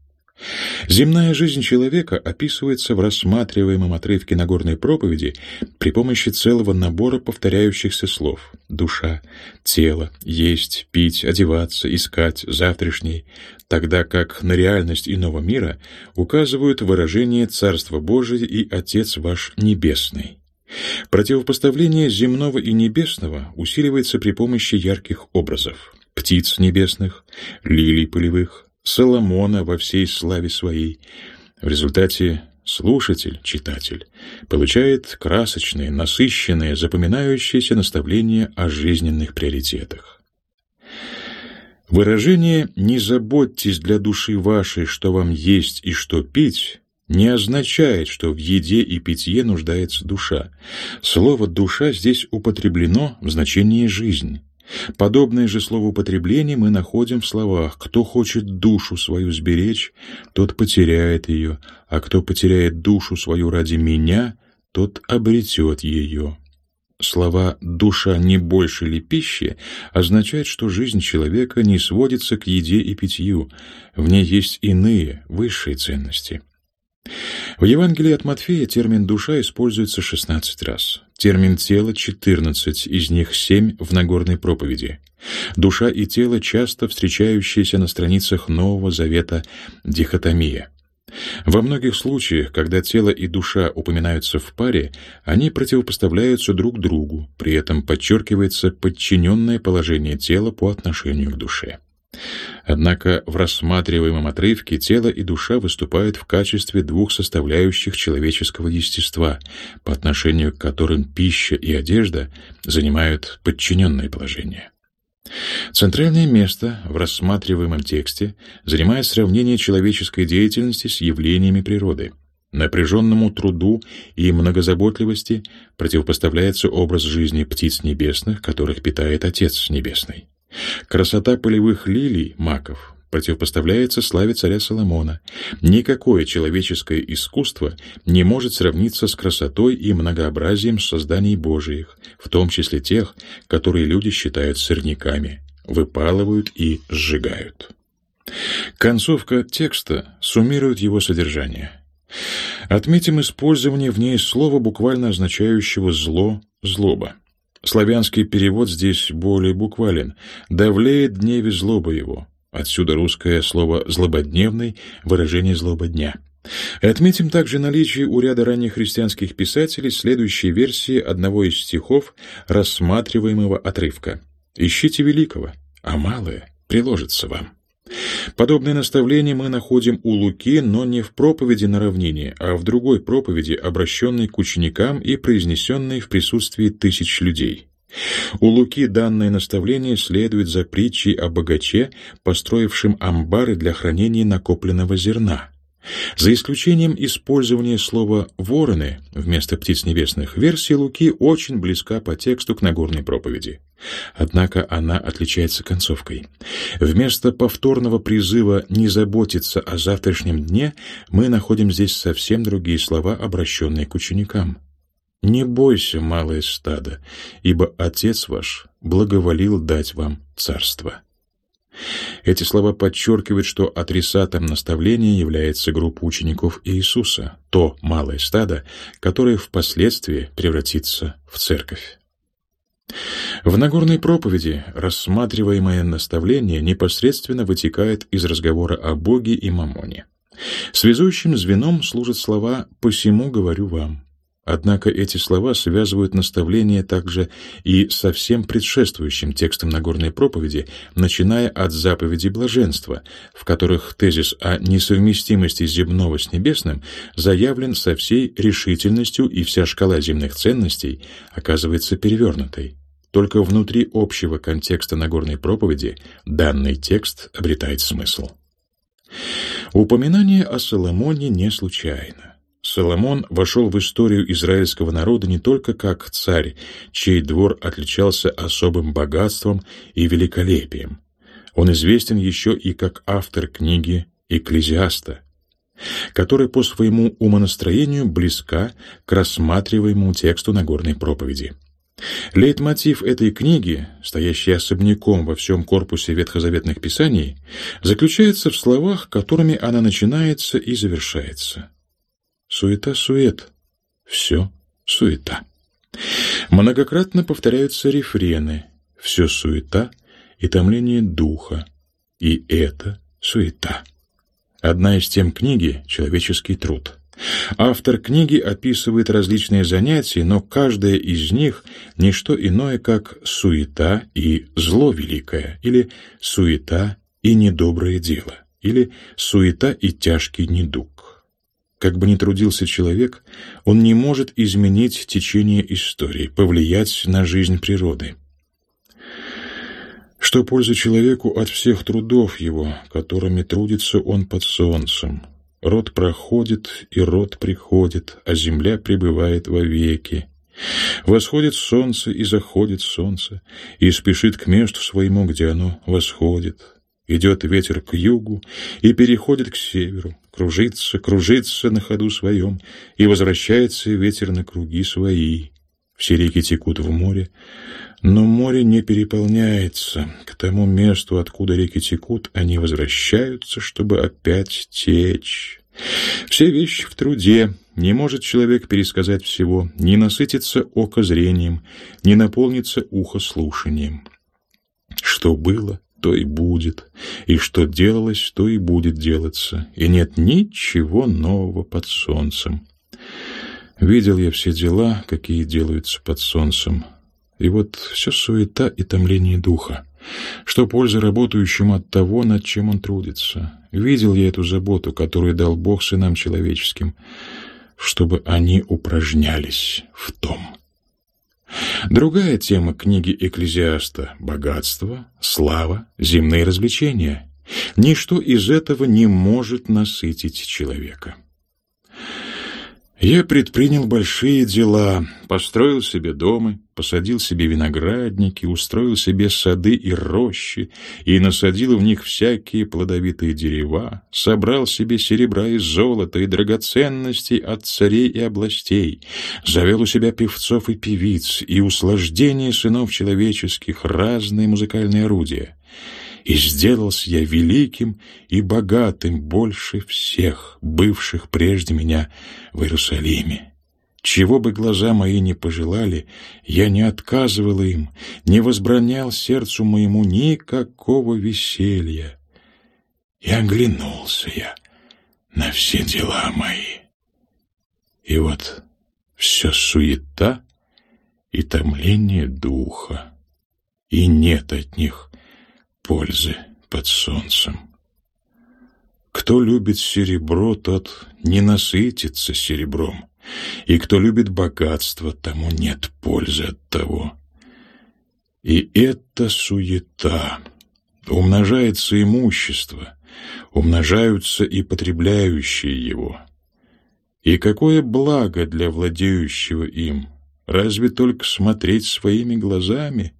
Земная жизнь человека описывается в рассматриваемом отрывке Нагорной проповеди при помощи целого набора повторяющихся слов «душа», «тело», «есть», «пить», «одеваться», «искать», «завтрашний», тогда как на реальность иного мира указывают выражение «Царство Божие» и «Отец ваш Небесный». Противопоставление земного и небесного усиливается при помощи ярких образов птиц небесных, лилий полевых, Соломона во всей славе своей. В результате слушатель, читатель, получает красочные, насыщенные, запоминающиеся наставления о жизненных приоритетах. Выражение «не заботьтесь для души вашей, что вам есть и что пить» не означает, что в еде и питье нуждается душа. Слово «душа» здесь употреблено в значении «жизнь». Подобное же словоупотребление мы находим в словах «кто хочет душу свою сберечь, тот потеряет ее, а кто потеряет душу свою ради меня, тот обретет ее». Слова «душа не больше ли пищи» означают, что жизнь человека не сводится к еде и питью, в ней есть иные, высшие ценности. В Евангелии от Матфея термин «душа» используется 16 раз, термин «тело» — 14, из них 7 в Нагорной проповеди. Душа и тело часто встречающиеся на страницах Нового Завета дихотомия. Во многих случаях, когда тело и душа упоминаются в паре, они противопоставляются друг другу, при этом подчеркивается подчиненное положение тела по отношению к душе. Однако в рассматриваемом отрывке тело и душа выступают в качестве двух составляющих человеческого естества, по отношению к которым пища и одежда занимают подчиненное положение. Центральное место в рассматриваемом тексте занимает сравнение человеческой деятельности с явлениями природы. Напряженному труду и многозаботливости противопоставляется образ жизни птиц небесных, которых питает Отец Небесный. Красота полевых лилий, маков, противопоставляется славе царя Соломона. Никакое человеческое искусство не может сравниться с красотой и многообразием созданий Божиих, в том числе тех, которые люди считают сорняками, выпалывают и сжигают. Концовка текста суммирует его содержание. Отметим использование в ней слова, буквально означающего «зло», «злоба». Славянский перевод здесь более буквален. «Давлеет дневе злоба его». Отсюда русское слово «злободневный» — выражение «злободня». Отметим также наличие у ряда ранних христианских писателей следующей версии одного из стихов рассматриваемого отрывка. «Ищите великого, а малое приложится вам». Подобное наставление мы находим у Луки, но не в проповеди на равнине, а в другой проповеди, обращенной к ученикам и произнесенной в присутствии тысяч людей. У Луки данное наставление следует за притчей о богаче, построившем амбары для хранения накопленного зерна. За исключением использования слова «вороны» вместо «птиц небесных», версия Луки очень близка по тексту к Нагорной проповеди. Однако она отличается концовкой. Вместо повторного призыва «не заботиться о завтрашнем дне» мы находим здесь совсем другие слова, обращенные к ученикам. «Не бойся, малое стадо, ибо Отец ваш благоволил дать вам царство». Эти слова подчеркивают, что адресатом наставления является группа учеников Иисуса, то малое стадо, которое впоследствии превратится в церковь. В Нагорной проповеди рассматриваемое наставление непосредственно вытекает из разговора о Боге и Мамоне. Связующим звеном служат слова «посему говорю вам». Однако эти слова связывают наставление также и со всем предшествующим текстом Нагорной проповеди, начиная от заповеди блаженства, в которых тезис о несовместимости земного с небесным заявлен со всей решительностью и вся шкала земных ценностей оказывается перевернутой. Только внутри общего контекста Нагорной проповеди данный текст обретает смысл. Упоминание о Соломоне не случайно. Соломон вошел в историю израильского народа не только как царь, чей двор отличался особым богатством и великолепием. Он известен еще и как автор книги «Экклезиаста», которая по своему умонастроению близка к рассматриваемому тексту Нагорной проповеди. Лейтмотив этой книги, стоящий особняком во всем корпусе ветхозаветных писаний, заключается в словах, которыми она начинается и завершается. Суета-сует. Все суета. Многократно повторяются рефрены. Все суета и томление духа. И это суета. Одна из тем книги — человеческий труд. Автор книги описывает различные занятия, но каждое из них — не что иное, как суета и зло великое, или суета и недоброе дело, или суета и тяжкий недуг. Как бы ни трудился человек, он не может изменить течение истории, повлиять на жизнь природы. Что польза человеку от всех трудов его, которыми трудится он под солнцем? Род проходит, и род приходит, а земля пребывает вовеки. Восходит солнце и заходит солнце, и спешит к месту своему, где оно восходит. Идет ветер к югу и переходит к северу, кружится, кружится на ходу своем, и возвращается ветер на круги свои. Все реки текут в море, но море не переполняется. К тому месту, откуда реки текут, они возвращаются, чтобы опять течь. Все вещи в труде. Не может человек пересказать всего, не насытиться око зрением, не наполниться ухо слушанием. Что было, то и будет, и что делалось, то и будет делаться, и нет ничего нового под солнцем. Видел я все дела, какие делаются под солнцем, и вот все суета и томление духа. Что польза работающему от того, над чем он трудится? Видел я эту заботу, которую дал Бог сынам человеческим, чтобы они упражнялись в том. Другая тема книги Экклезиаста — богатство, слава, земные развлечения. Ничто из этого не может насытить человека. Я предпринял большие дела, построил себе дома, посадил себе виноградники, устроил себе сады и рощи и насадил в них всякие плодовитые дерева, собрал себе серебра и золота и драгоценностей от царей и областей, завел у себя певцов и певиц и услаждение сынов человеческих разные музыкальные орудия и сделался я великим и богатым больше всех, бывших прежде меня в Иерусалиме. Чего бы глаза мои не пожелали, я не отказывал им, не возбранял сердцу моему никакого веселья. И оглянулся я на все дела мои. И вот все суета и томление духа, и нет от них пользы под солнцем. Кто любит серебро, тот не насытится серебром, и кто любит богатство, тому нет пользы от того. И это суета. Умножается имущество, умножаются и потребляющие его. И какое благо для владеющего им? Разве только смотреть своими глазами?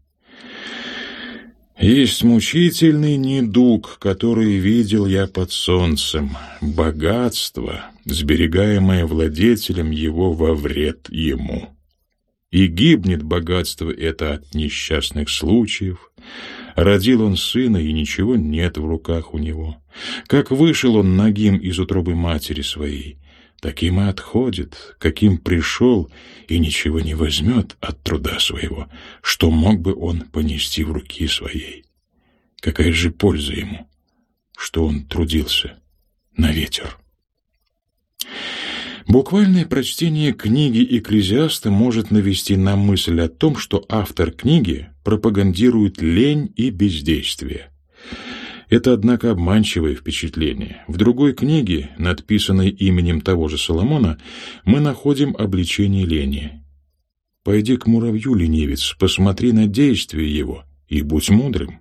Есть мучительный недуг, который видел я под солнцем, богатство, сберегаемое владетелем его во вред ему. И гибнет богатство это от несчастных случаев. Родил он сына, и ничего нет в руках у него. Как вышел он нагим из утробы матери своей, таким и отходит, каким пришел, и ничего не возьмет от труда своего, что мог бы он понести в руки своей. Какая же польза ему, что он трудился на ветер? Буквальное прочтение книги Экклезиаста может навести на мысль о том, что автор книги пропагандирует лень и бездействие – это, однако, обманчивое впечатление. В другой книге, надписанной именем того же Соломона, мы находим обличение лени. «Пойди к муравью, ленивец, посмотри на действие его и будь мудрым.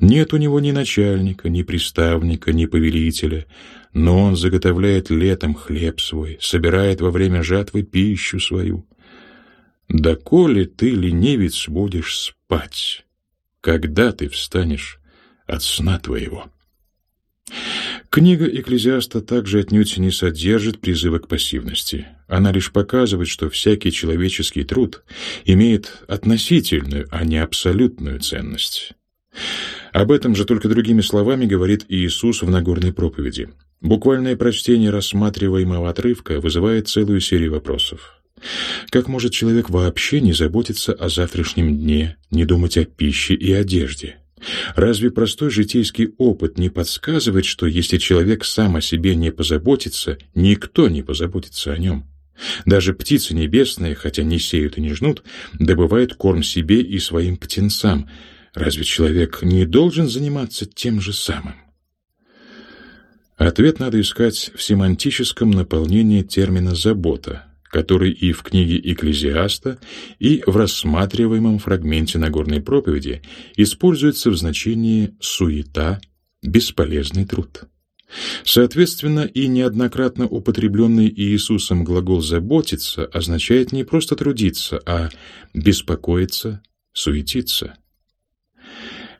Нет у него ни начальника, ни приставника, ни повелителя, но он заготовляет летом хлеб свой, собирает во время жатвы пищу свою. Да коли ты, ленивец, будешь спать, когда ты встанешь от сна твоего». Книга Экклезиаста также отнюдь не содержит призыва к пассивности. Она лишь показывает, что всякий человеческий труд имеет относительную, а не абсолютную ценность. Об этом же только другими словами говорит Иисус в Нагорной проповеди. Буквальное прочтение рассматриваемого отрывка вызывает целую серию вопросов. Как может человек вообще не заботиться о завтрашнем дне, не думать о пище и одежде? Разве простой житейский опыт не подсказывает, что если человек сам о себе не позаботится, никто не позаботится о нем? Даже птицы небесные, хотя не сеют и не жнут, добывают корм себе и своим птенцам. Разве человек не должен заниматься тем же самым? Ответ надо искать в семантическом наполнении термина «забота», который и в книге Экклезиаста, и в рассматриваемом фрагменте Нагорной проповеди используется в значении «суета», «бесполезный труд». Соответственно, и неоднократно употребленный Иисусом глагол «заботиться» означает не просто трудиться, а беспокоиться, суетиться.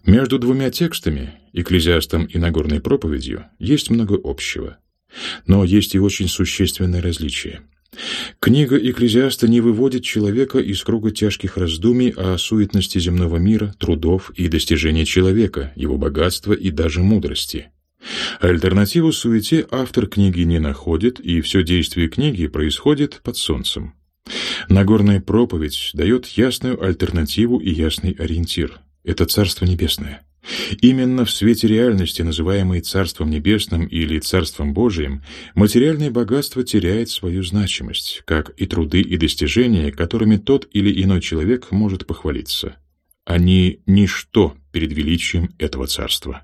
Между двумя текстами, Экклезиастом и Нагорной проповедью, есть много общего. Но есть и очень существенное различие. Книга Экклезиаста не выводит человека из круга тяжких раздумий о суетности земного мира, трудов и достижений человека, его богатства и даже мудрости. Альтернативу суете автор книги не находит, и все действие книги происходит под солнцем. Нагорная проповедь дает ясную альтернативу и ясный ориентир. Это Царство Небесное. Именно в свете реальности, называемой Царством Небесным или Царством Божиим, материальное богатство теряет свою значимость, как и труды и достижения, которыми тот или иной человек может похвалиться. Они – ничто перед величием этого царства.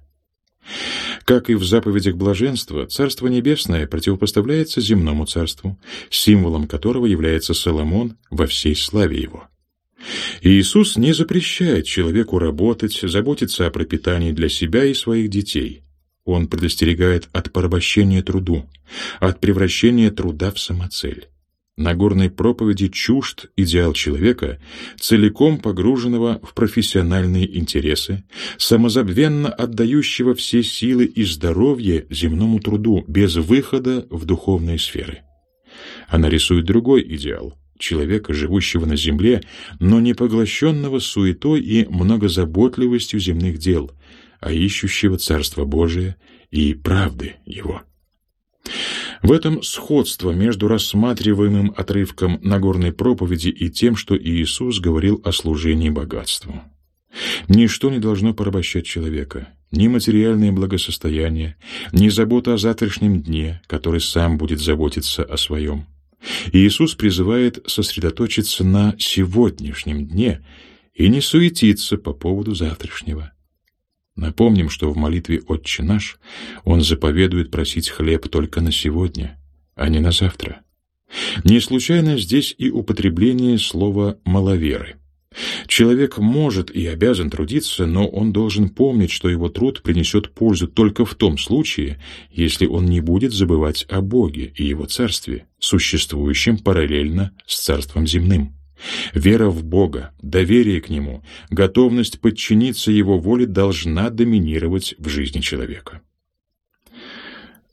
Как и в заповедях блаженства, Царство Небесное противопоставляется земному царству, символом которого является Соломон во всей славе его. Иисус не запрещает человеку работать, заботиться о пропитании для себя и своих детей. Он предостерегает от порабощения труду, от превращения труда в самоцель. На горной проповеди чужд идеал человека, целиком погруженного в профессиональные интересы, самозабвенно отдающего все силы и здоровье земному труду без выхода в духовные сферы. Она рисует другой идеал – человека, живущего на земле, но не поглощенного суетой и многозаботливостью земных дел, а ищущего Царство Божие и правды Его. В этом сходство между рассматриваемым отрывком Нагорной проповеди и тем, что Иисус говорил о служении богатству. Ничто не должно порабощать человека, ни материальное благосостояние, ни забота о завтрашнем дне, который сам будет заботиться о своем. Иисус призывает сосредоточиться на сегодняшнем дне и не суетиться по поводу завтрашнего. Напомним, что в молитве «Отче наш» он заповедует просить хлеб только на сегодня, а не на завтра. Не случайно здесь и употребление слова «маловеры». Человек может и обязан трудиться, но он должен помнить, что его труд принесет пользу только в том случае, если он не будет забывать о Боге и Его Царстве, существующем параллельно с Царством земным. Вера в Бога, доверие к Нему, готовность подчиниться Его воле должна доминировать в жизни человека.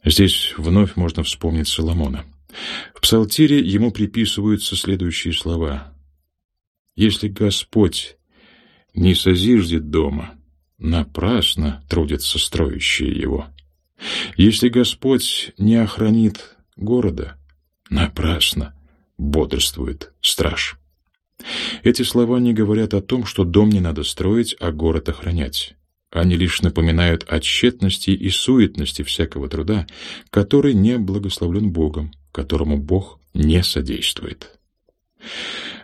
Здесь вновь можно вспомнить Соломона. В Псалтире ему приписываются следующие слова. «Если Господь не созиждет дома, напрасно трудятся строящие его. Если Господь не охранит города, напрасно бодрствует страж». Эти слова не говорят о том, что дом не надо строить, а город охранять. Они лишь напоминают о тщетности и суетности всякого труда, который не благословлен Богом, которому Бог не содействует.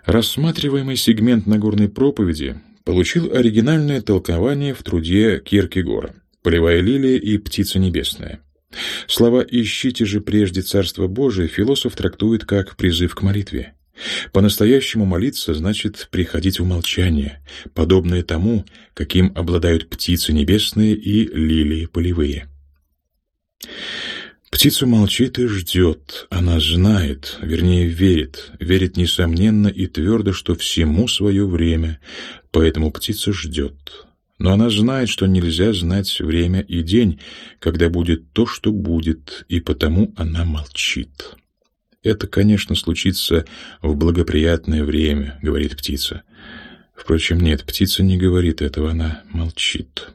Рассматриваемый сегмент Нагорной проповеди получил оригинальное толкование в труде Киркегора «Полевая лилия и птица небесная». Слова «ищите же прежде Царство Божие» философ трактует как призыв к молитве. По-настоящему молиться значит приходить в молчание, подобное тому, каким обладают птицы небесные и лилии полевые. Птица молчит и ждет, она знает, вернее верит, верит несомненно и твердо, что всему свое время, поэтому птица ждет. Но она знает, что нельзя знать время и день, когда будет то, что будет, и потому она молчит. Это, конечно, случится в благоприятное время, говорит птица. Впрочем, нет, птица не говорит этого, она молчит.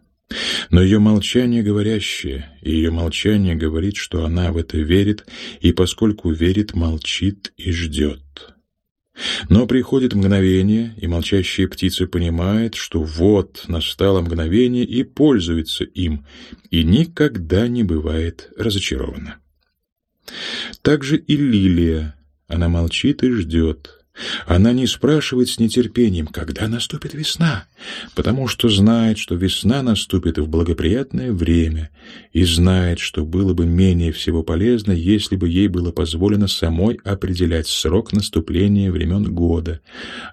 Но ее молчание говорящее, и ее молчание говорит, что она в это верит, и поскольку верит, молчит и ждет. Но приходит мгновение, и молчащая птица понимает, что вот настало мгновение и пользуется им, и никогда не бывает разочарована. Также и лилия. Она молчит и ждет. Она не спрашивает с нетерпением, когда наступит весна, потому что знает, что весна наступит в благоприятное время, и знает, что было бы менее всего полезно, если бы ей было позволено самой определять срок наступления времен года.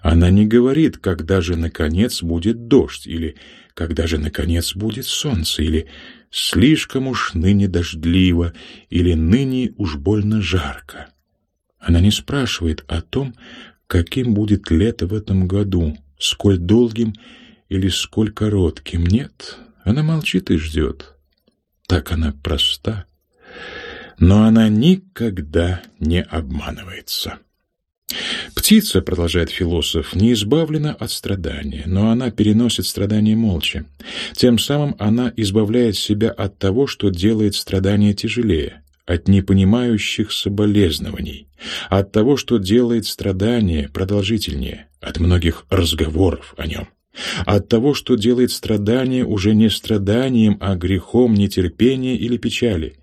Она не говорит, когда же, наконец, будет дождь, или когда же, наконец, будет солнце, или слишком уж ныне дождливо, или ныне уж больно жарко. Она не спрашивает о том, каким будет лето в этом году, сколь долгим или сколь коротким. Нет, она молчит и ждет. Так она проста. Но она никогда не обманывается. Птица, продолжает философ, не избавлена от страдания, но она переносит страдания молча. Тем самым она избавляет себя от того, что делает страдания тяжелее от непонимающих соболезнований, от того, что делает страдание продолжительнее, от многих разговоров о нем, от того, что делает страдание уже не страданием, а грехом нетерпения или печали.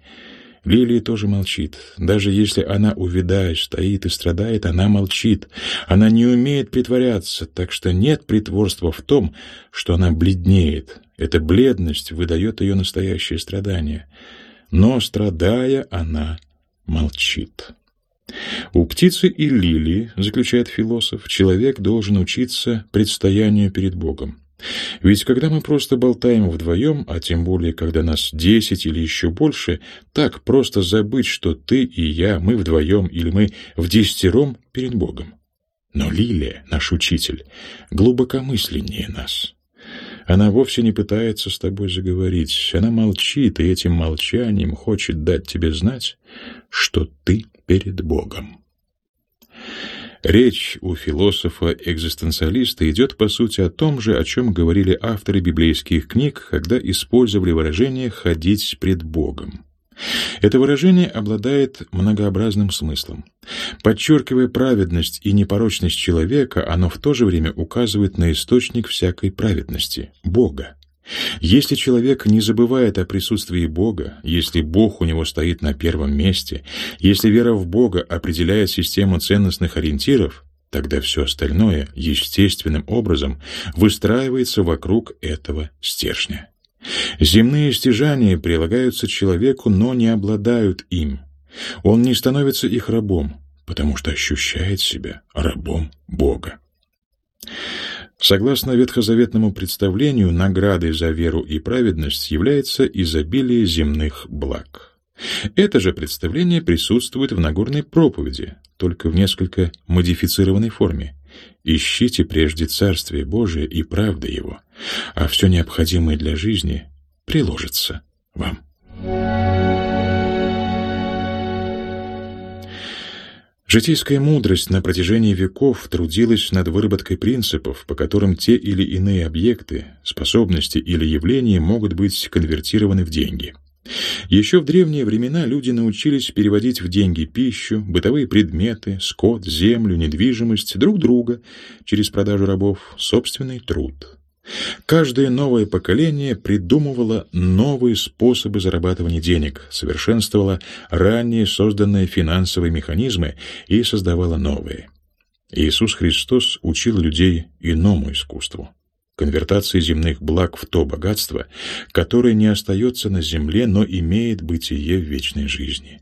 Лилия тоже молчит. Даже если она, увядая, стоит и страдает, она молчит. Она не умеет притворяться, так что нет притворства в том, что она бледнеет. Эта бледность выдает ее настоящее страдание но, страдая, она молчит. У птицы и лилии, заключает философ, человек должен учиться предстоянию перед Богом. Ведь когда мы просто болтаем вдвоем, а тем более, когда нас десять или еще больше, так просто забыть, что ты и я, мы вдвоем или мы в десятером перед Богом. Но Лилия, наш учитель, глубокомысленнее нас. Она вовсе не пытается с тобой заговорить. Она молчит, и этим молчанием хочет дать тебе знать, что ты перед Богом. Речь у философа-экзистенциалиста идет, по сути, о том же, о чем говорили авторы библейских книг, когда использовали выражение «ходить пред Богом». Это выражение обладает многообразным смыслом. Подчеркивая праведность и непорочность человека, оно в то же время указывает на источник всякой праведности — Бога. Если человек не забывает о присутствии Бога, если Бог у него стоит на первом месте, если вера в Бога определяет систему ценностных ориентиров, тогда все остальное естественным образом выстраивается вокруг этого стержня. Земные стяжания прилагаются человеку, но не обладают им. Он не становится их рабом, потому что ощущает себя рабом Бога. Согласно ветхозаветному представлению, наградой за веру и праведность является изобилие земных благ. Это же представление присутствует в Нагорной проповеди, только в несколько модифицированной форме. Ищите прежде Царствие Божие и правды Его, а все необходимое для жизни приложится вам. Житейская мудрость на протяжении веков трудилась над выработкой принципов, по которым те или иные объекты, способности или явления могут быть конвертированы в деньги – еще в древние времена люди научились переводить в деньги пищу, бытовые предметы, скот, землю, недвижимость, друг друга, через продажу рабов, собственный труд. Каждое новое поколение придумывало новые способы зарабатывания денег, совершенствовало ранее созданные финансовые механизмы и создавало новые. Иисус Христос учил людей иному искусству конвертации земных благ в то богатство, которое не остается на земле, но имеет бытие в вечной жизни.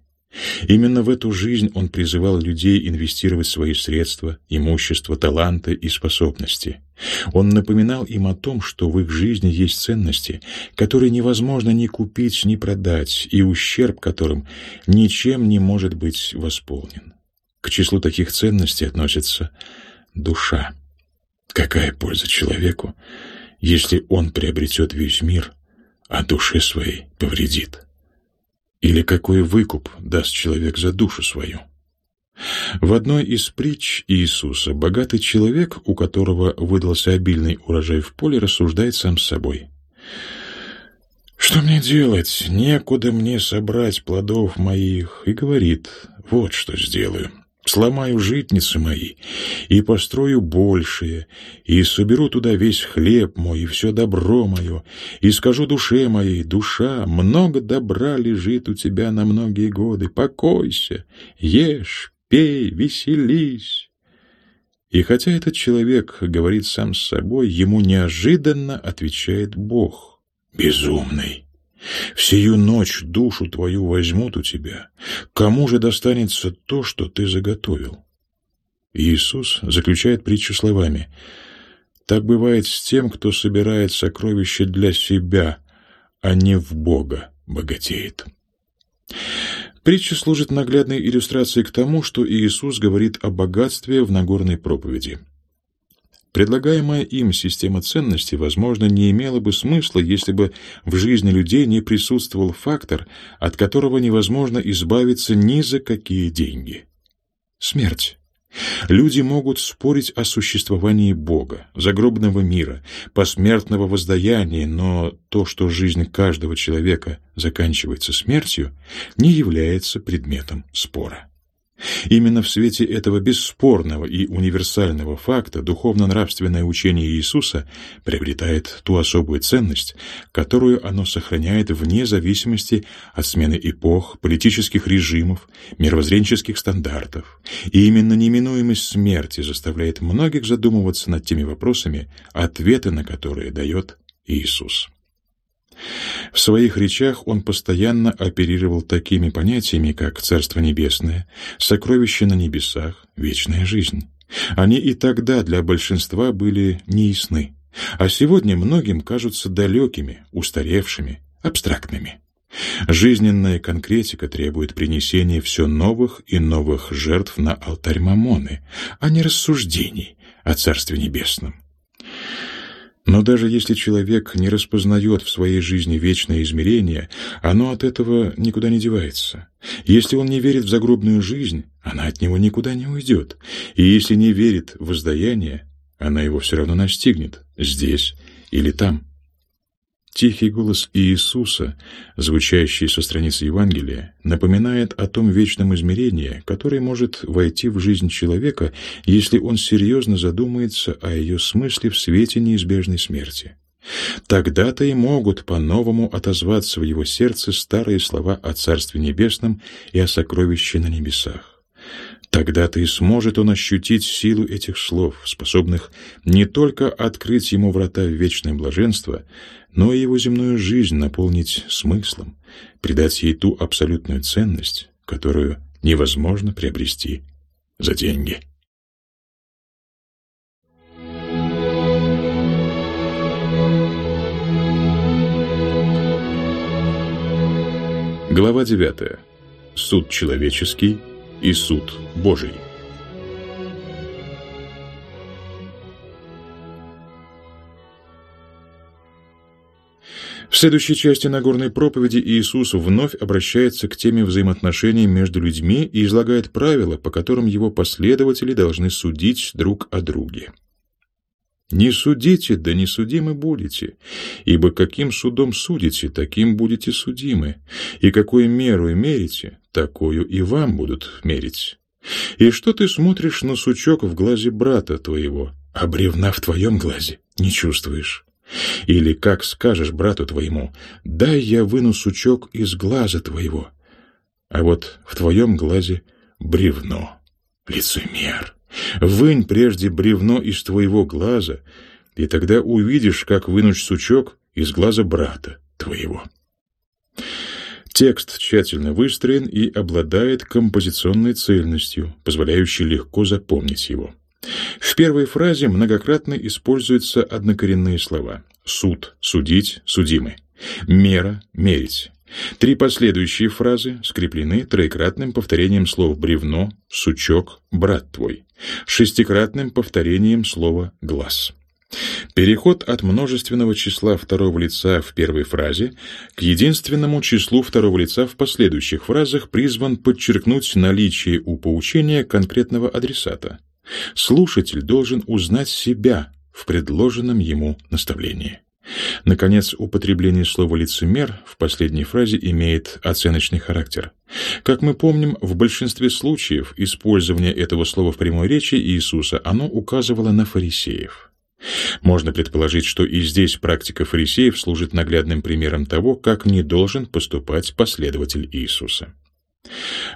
Именно в эту жизнь он призывал людей инвестировать свои средства, имущество, таланты и способности. Он напоминал им о том, что в их жизни есть ценности, которые невозможно ни купить, ни продать, и ущерб которым ничем не может быть восполнен. К числу таких ценностей относится душа. Какая польза человеку, если он приобретет весь мир, а душе своей повредит? Или какой выкуп даст человек за душу свою? В одной из притч Иисуса богатый человек, у которого выдался обильный урожай в поле, рассуждает сам с собой. «Что мне делать? Некуда мне собрать плодов моих». И говорит, «Вот что сделаю сломаю житницы мои и построю большие, и соберу туда весь хлеб мой и все добро мое, и скажу душе моей, душа, много добра лежит у тебя на многие годы, покойся, ешь, пей, веселись. И хотя этот человек говорит сам с собой, ему неожиданно отвечает Бог. «Безумный! В сию ночь душу твою возьмут у тебя. Кому же достанется то, что ты заготовил?» Иисус заключает притчу словами «Так бывает с тем, кто собирает сокровища для себя, а не в Бога богатеет». Притча служит наглядной иллюстрацией к тому, что Иисус говорит о богатстве в Нагорной проповеди. Предлагаемая им система ценностей, возможно, не имела бы смысла, если бы в жизни людей не присутствовал фактор, от которого невозможно избавиться ни за какие деньги. Смерть. Люди могут спорить о существовании Бога, загробного мира, посмертного воздаяния, но то, что жизнь каждого человека заканчивается смертью, не является предметом спора. Именно в свете этого бесспорного и универсального факта духовно-нравственное учение Иисуса приобретает ту особую ценность, которую оно сохраняет вне зависимости от смены эпох, политических режимов, мировоззренческих стандартов. И именно неминуемость смерти заставляет многих задумываться над теми вопросами, ответы на которые дает Иисус. В своих речах он постоянно оперировал такими понятиями, как «Царство Небесное», «Сокровище на небесах», «Вечная жизнь». Они и тогда для большинства были неясны, а сегодня многим кажутся далекими, устаревшими, абстрактными. Жизненная конкретика требует принесения все новых и новых жертв на алтарь Мамоны, а не рассуждений о Царстве Небесном. Но даже если человек не распознает в своей жизни вечное измерение, оно от этого никуда не девается. Если он не верит в загробную жизнь, она от него никуда не уйдет. И если не верит в воздаяние, она его все равно настигнет, здесь или там. Тихий голос Иисуса, звучащий со страницы Евангелия, напоминает о том вечном измерении, которое может войти в жизнь человека, если он серьезно задумается о ее смысле в свете неизбежной смерти. Тогда-то и могут по-новому отозваться в его сердце старые слова о Царстве Небесном и о сокровище на небесах. Тогда-то и сможет он ощутить силу этих слов, способных не только открыть ему врата вечное блаженство, но и его земную жизнь наполнить смыслом, придать ей ту абсолютную ценность, которую невозможно приобрести за деньги. Глава 9. Суд человеческий и суд Божий. В следующей части Нагорной проповеди Иисус вновь обращается к теме взаимоотношений между людьми и излагает правила, по которым его последователи должны судить друг о друге. «Не судите, да не судимы будете, ибо каким судом судите, таким будете судимы, и какую меру мерите, такую и вам будут мерить. И что ты смотришь на сучок в глазе брата твоего, а бревна в твоем глазе не чувствуешь? Или как скажешь брату твоему, дай я выну сучок из глаза твоего, а вот в твоем глазе бревно, лицемер. Вынь прежде бревно из твоего глаза, и тогда увидишь, как вынуть сучок из глаза брата твоего. Текст тщательно выстроен и обладает композиционной цельностью, позволяющей легко запомнить его. В первой фразе многократно используются однокоренные слова «суд», «судить», «судимы», «мера», «мерить». Три последующие фразы скреплены троекратным повторением слов «бревно», «сучок», «брат твой», шестикратным повторением слова «глаз». Переход от множественного числа второго лица в первой фразе к единственному числу второго лица в последующих фразах призван подчеркнуть наличие у поучения конкретного адресата. Слушатель должен узнать себя в предложенном ему наставлении. Наконец, употребление слова «лицемер» в последней фразе имеет оценочный характер. Как мы помним, в большинстве случаев использование этого слова в прямой речи Иисуса оно указывало на фарисеев. Можно предположить, что и здесь практика фарисеев служит наглядным примером того, как не должен поступать последователь Иисуса.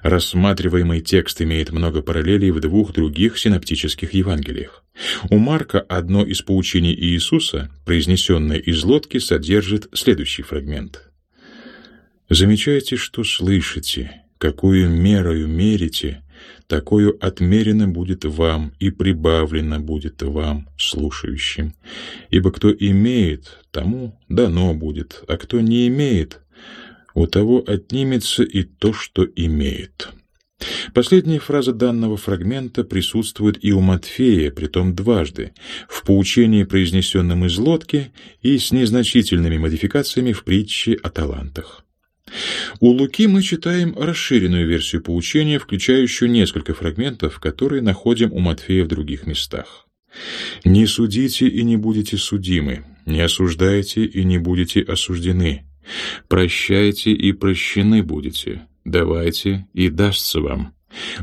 Рассматриваемый текст имеет много параллелей в двух других синоптических Евангелиях. У Марка одно из поучений Иисуса, произнесенное из лодки, содержит следующий фрагмент. «Замечайте, что слышите, какую мерою мерите, такую отмерено будет вам и прибавлено будет вам, слушающим. Ибо кто имеет, тому дано будет, а кто не имеет, у того отнимется и то, что имеет. Последняя фраза данного фрагмента присутствует и у Матфея, притом дважды, в поучении, произнесенном из лодки, и с незначительными модификациями в притче о талантах. У Луки мы читаем расширенную версию поучения, включающую несколько фрагментов, которые находим у Матфея в других местах. «Не судите и не будете судимы, не осуждайте и не будете осуждены, Прощайте и прощены будете, давайте и дастся вам.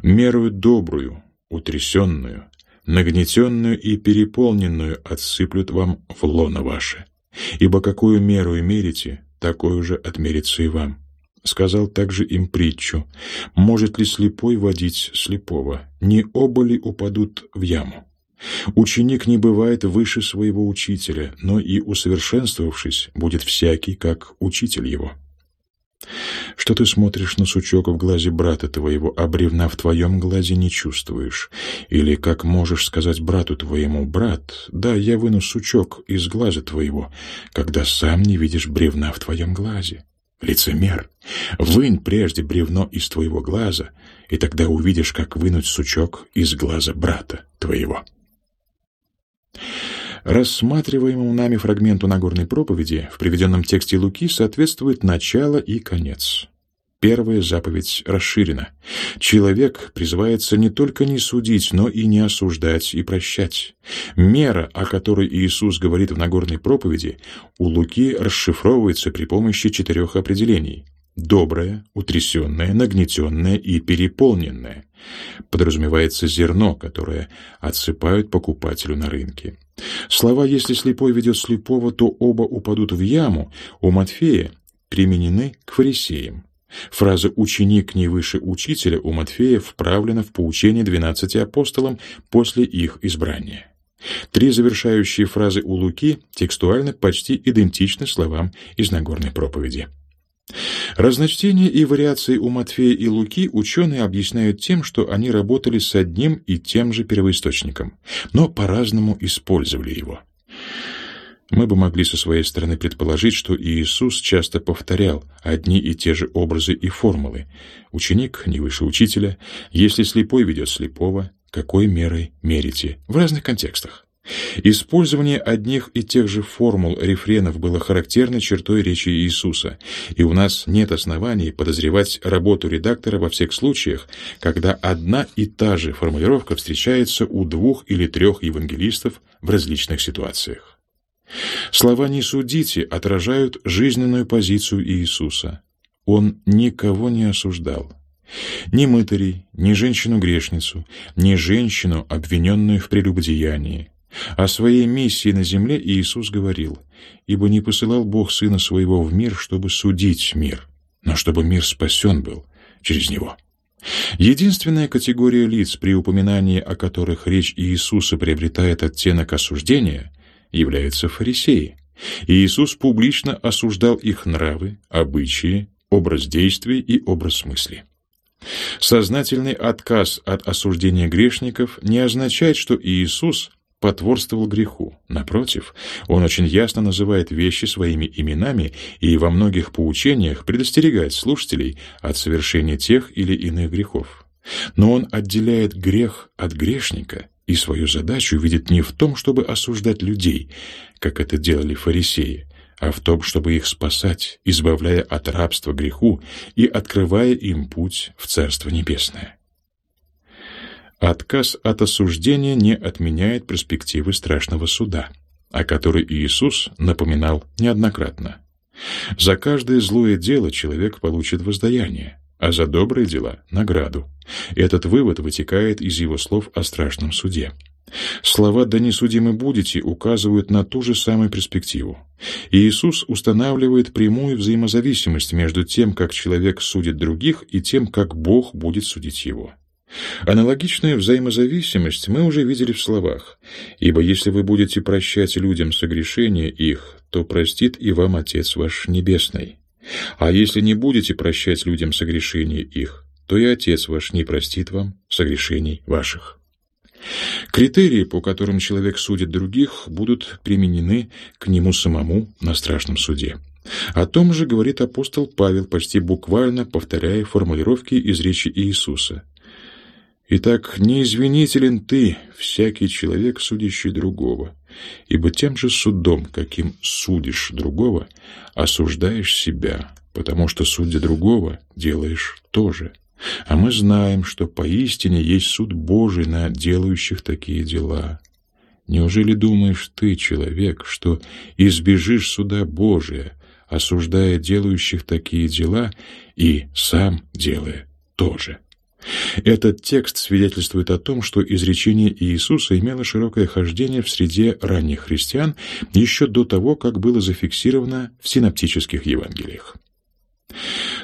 Мерую добрую, утрясенную, нагнетенную и переполненную отсыплют вам в лоно ваше. Ибо какую меру мерите, такую же отмерится и вам. Сказал также им притчу, может ли слепой водить слепого, не оба ли упадут в яму? Ученик не бывает выше своего учителя, но и усовершенствовавшись, будет всякий, как учитель его. Что ты смотришь на сучок в глазе брата твоего, а бревна в твоем глазе не чувствуешь? Или как можешь сказать брату твоему, брат, да, я выну сучок из глаза твоего, когда сам не видишь бревна в твоем глазе? Лицемер, вынь прежде бревно из твоего глаза, и тогда увидишь, как вынуть сучок из глаза брата твоего. Рассматриваемому нами фрагменту Нагорной проповеди в приведенном тексте Луки соответствует начало и конец. Первая заповедь расширена. Человек призывается не только не судить, но и не осуждать и прощать. Мера, о которой Иисус говорит в Нагорной проповеди, у Луки расшифровывается при помощи четырех определений. Доброе, утрясенное, нагнетенное и переполненное. Подразумевается зерно, которое отсыпают покупателю на рынке. Слова «если слепой ведет слепого, то оба упадут в яму» у Матфея применены к фарисеям. Фраза «ученик не выше учителя» у Матфея вправлена в поучение двенадцати апостолам после их избрания. Три завершающие фразы у Луки текстуально почти идентичны словам из Нагорной проповеди. Разночтения и вариации у Матфея и Луки ученые объясняют тем, что они работали с одним и тем же первоисточником, но по-разному использовали его. Мы бы могли со своей стороны предположить, что Иисус часто повторял одни и те же образы и формулы. Ученик не выше учителя, если слепой ведет слепого, какой мерой мерите, в разных контекстах. Использование одних и тех же формул рефренов было характерной чертой речи Иисуса, и у нас нет оснований подозревать работу редактора во всех случаях, когда одна и та же формулировка встречается у двух или трех евангелистов в различных ситуациях. Слова «не судите» отражают жизненную позицию Иисуса. Он никого не осуждал. Ни мытарей, ни женщину-грешницу, ни женщину, обвиненную в прелюбодеянии, о своей миссии на земле Иисус говорил, «Ибо не посылал Бог Сына Своего в мир, чтобы судить мир, но чтобы мир спасен был через Него». Единственная категория лиц, при упоминании о которых речь Иисуса приобретает оттенок осуждения, являются фарисеи. Иисус публично осуждал их нравы, обычаи, образ действий и образ мысли. Сознательный отказ от осуждения грешников не означает, что Иисус потворствовал греху. Напротив, он очень ясно называет вещи своими именами и во многих поучениях предостерегает слушателей от совершения тех или иных грехов. Но он отделяет грех от грешника и свою задачу видит не в том, чтобы осуждать людей, как это делали фарисеи, а в том, чтобы их спасать, избавляя от рабства греху и открывая им путь в Царство Небесное. Отказ от осуждения не отменяет перспективы страшного суда, о которой Иисус напоминал неоднократно. За каждое злое дело человек получит воздаяние, а за добрые дела — награду. Этот вывод вытекает из его слов о страшном суде. Слова «да не судимы будете» указывают на ту же самую перспективу. Иисус устанавливает прямую взаимозависимость между тем, как человек судит других, и тем, как Бог будет судить его. Аналогичную взаимозависимость мы уже видели в словах «Ибо если вы будете прощать людям согрешения их, то простит и вам Отец ваш Небесный. А если не будете прощать людям согрешения их, то и Отец ваш не простит вам согрешений ваших». Критерии, по которым человек судит других, будут применены к нему самому на страшном суде. О том же говорит апостол Павел, почти буквально повторяя формулировки из речи Иисуса. «Итак, не извинителен ты, всякий человек, судящий другого, ибо тем же судом, каким судишь другого, осуждаешь себя, потому что, судя другого, делаешь то же». А мы знаем, что поистине есть суд Божий на делающих такие дела. Неужели думаешь ты, человек, что избежишь суда Божия, осуждая делающих такие дела и сам делая тоже? Этот текст свидетельствует о том, что изречение Иисуса имело широкое хождение в среде ранних христиан еще до того, как было зафиксировано в синоптических Евангелиях.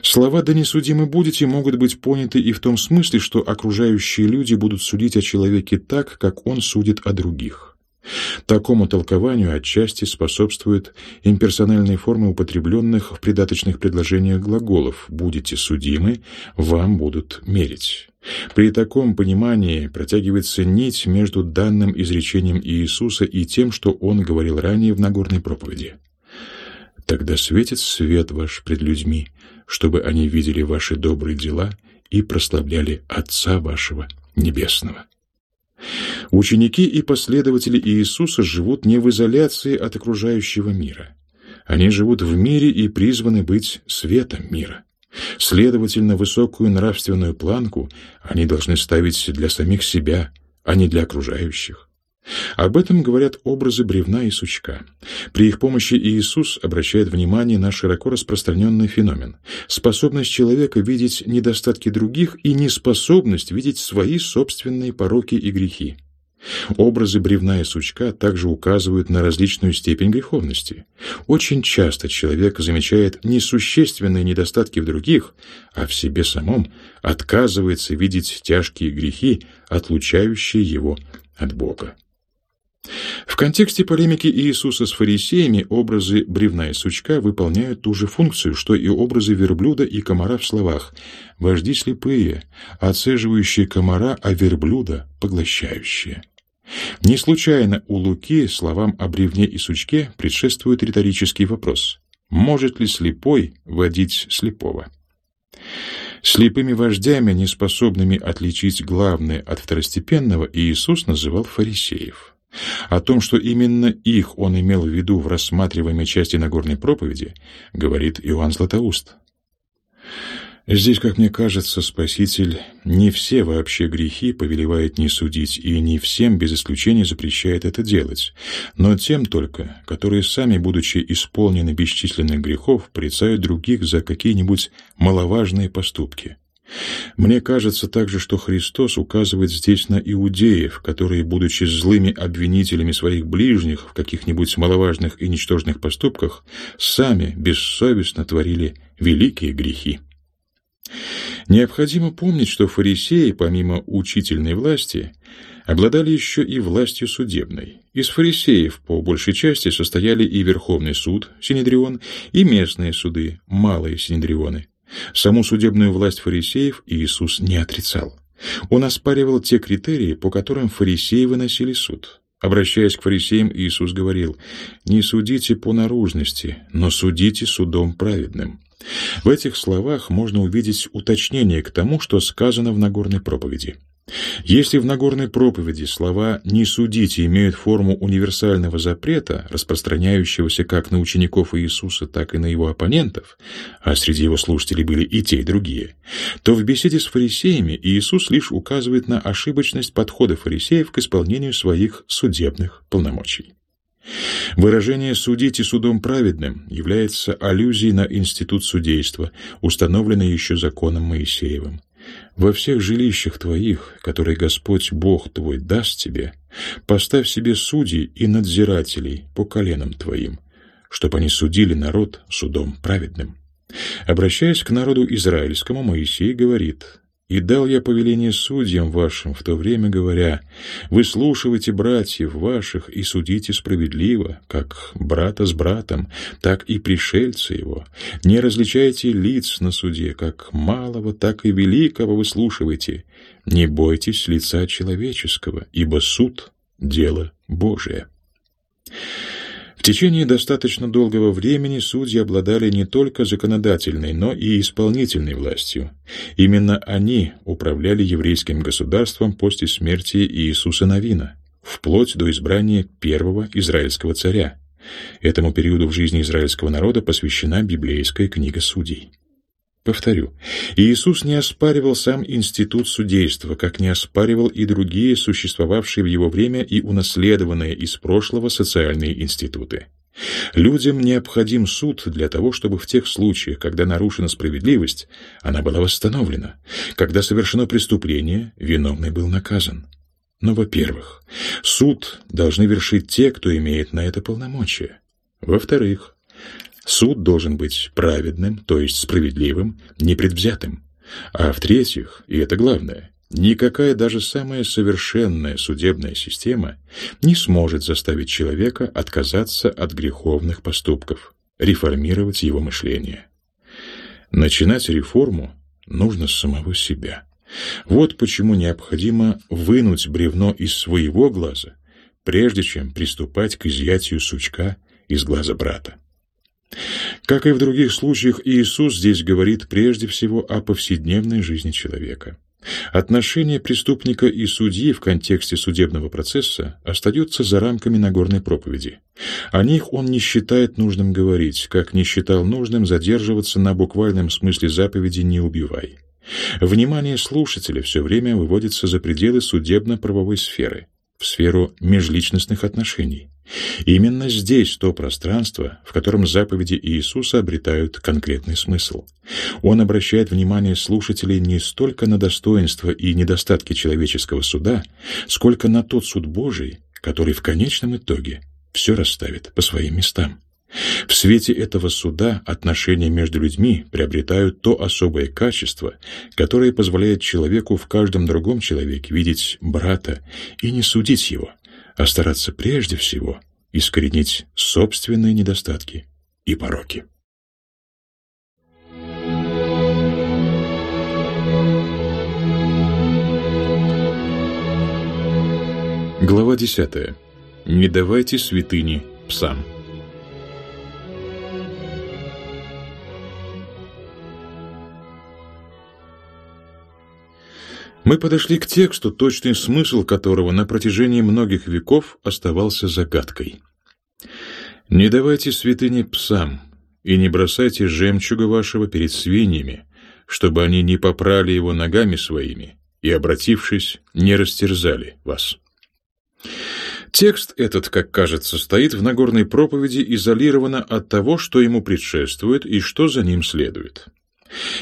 Слова «да не судимы будете» могут быть поняты и в том смысле, что окружающие люди будут судить о человеке так, как он судит о других. Такому толкованию отчасти способствуют имперсональные формы употребленных в придаточных предложениях глаголов «будете судимы», «вам будут мерить». При таком понимании протягивается нить между данным изречением Иисуса и тем, что Он говорил ранее в Нагорной проповеди. «Тогда светит свет ваш пред людьми, чтобы они видели ваши добрые дела и прославляли Отца вашего Небесного. Ученики и последователи Иисуса живут не в изоляции от окружающего мира. Они живут в мире и призваны быть светом мира. Следовательно, высокую нравственную планку они должны ставить для самих себя, а не для окружающих. Об этом говорят образы бревна и сучка. При их помощи Иисус обращает внимание на широко распространенный феномен – способность человека видеть недостатки других и неспособность видеть свои собственные пороки и грехи. Образы бревна и сучка также указывают на различную степень греховности. Очень часто человек замечает несущественные недостатки в других, а в себе самом отказывается видеть тяжкие грехи, отлучающие его от Бога. В контексте полемики Иисуса с фарисеями образы бревна и сучка выполняют ту же функцию, что и образы верблюда и комара в словах «вожди слепые, отцеживающие комара, а верблюда поглощающие». Не случайно у Луки словам о бревне и сучке предшествует риторический вопрос «Может ли слепой водить слепого?» Слепыми вождями, неспособными отличить главное от второстепенного, Иисус называл фарисеев. О том, что именно их он имел в виду в рассматриваемой части Нагорной проповеди, говорит Иоанн Златоуст. Здесь, как мне кажется, Спаситель не все вообще грехи повелевает не судить и не всем без исключения запрещает это делать, но тем только, которые сами, будучи исполнены бесчисленных грехов, порицают других за какие-нибудь маловажные поступки – мне кажется также, что Христос указывает здесь на иудеев, которые, будучи злыми обвинителями своих ближних в каких-нибудь маловажных и ничтожных поступках, сами бессовестно творили великие грехи. Необходимо помнить, что фарисеи, помимо учительной власти, обладали еще и властью судебной. Из фарисеев по большей части состояли и Верховный суд, Синедрион, и местные суды, малые Синедрионы. Саму судебную власть фарисеев Иисус не отрицал. Он оспаривал те критерии, по которым фарисеи выносили суд. Обращаясь к фарисеям, Иисус говорил, «Не судите по наружности, но судите судом праведным». В этих словах можно увидеть уточнение к тому, что сказано в Нагорной проповеди. Если в Нагорной проповеди слова «не судите» имеют форму универсального запрета, распространяющегося как на учеников Иисуса, так и на его оппонентов, а среди его слушателей были и те, и другие, то в беседе с фарисеями Иисус лишь указывает на ошибочность подхода фарисеев к исполнению своих судебных полномочий. Выражение «судите судом праведным» является аллюзией на институт судейства, установленный еще законом Моисеевым. Во всех жилищах твоих, которые Господь Бог твой даст тебе, поставь себе судей и надзирателей по коленам твоим, чтобы они судили народ судом праведным. Обращаясь к народу израильскому, Моисей говорит, «И дал я повеление судьям вашим в то время, говоря, «Выслушивайте братьев ваших и судите справедливо, как брата с братом, так и пришельца его. Не различайте лиц на суде, как малого, так и великого выслушивайте. Не бойтесь лица человеческого, ибо суд — дело Божие». В течение достаточно долгого времени судьи обладали не только законодательной, но и исполнительной властью. Именно они управляли еврейским государством после смерти Иисуса Навина, вплоть до избрания первого израильского царя. Этому периоду в жизни израильского народа посвящена библейская книга судей. Повторю, Иисус не оспаривал сам институт судейства, как не оспаривал и другие существовавшие в его время и унаследованные из прошлого социальные институты. Людям необходим суд для того, чтобы в тех случаях, когда нарушена справедливость, она была восстановлена, когда совершено преступление, виновный был наказан. Но, во-первых, суд должны вершить те, кто имеет на это полномочия. Во-вторых, Суд должен быть праведным, то есть справедливым, непредвзятым. А в-третьих, и это главное, никакая даже самая совершенная судебная система не сможет заставить человека отказаться от греховных поступков, реформировать его мышление. Начинать реформу нужно с самого себя. Вот почему необходимо вынуть бревно из своего глаза, прежде чем приступать к изъятию сучка из глаза брата. Как и в других случаях, Иисус здесь говорит прежде всего о повседневной жизни человека. Отношение преступника и судьи в контексте судебного процесса остается за рамками Нагорной проповеди. О них он не считает нужным говорить, как не считал нужным задерживаться на буквальном смысле заповеди «не убивай». Внимание слушателя все время выводится за пределы судебно-правовой сферы, в сферу межличностных отношений. Именно здесь то пространство, в котором заповеди Иисуса обретают конкретный смысл. Он обращает внимание слушателей не столько на достоинства и недостатки человеческого суда, сколько на тот суд Божий, который в конечном итоге все расставит по своим местам. В свете этого суда отношения между людьми приобретают то особое качество, которое позволяет человеку в каждом другом человеке видеть брата и не судить его, а стараться прежде всего искоренить собственные недостатки и пороки. Глава 10. Не давайте святыни псам. Мы подошли к тексту, точный смысл которого на протяжении многих веков оставался загадкой. «Не давайте святыни псам, и не бросайте жемчуга вашего перед свиньями, чтобы они не попрали его ногами своими и, обратившись, не растерзали вас». Текст этот, как кажется, стоит в Нагорной проповеди изолированно от того, что ему предшествует и что за ним следует.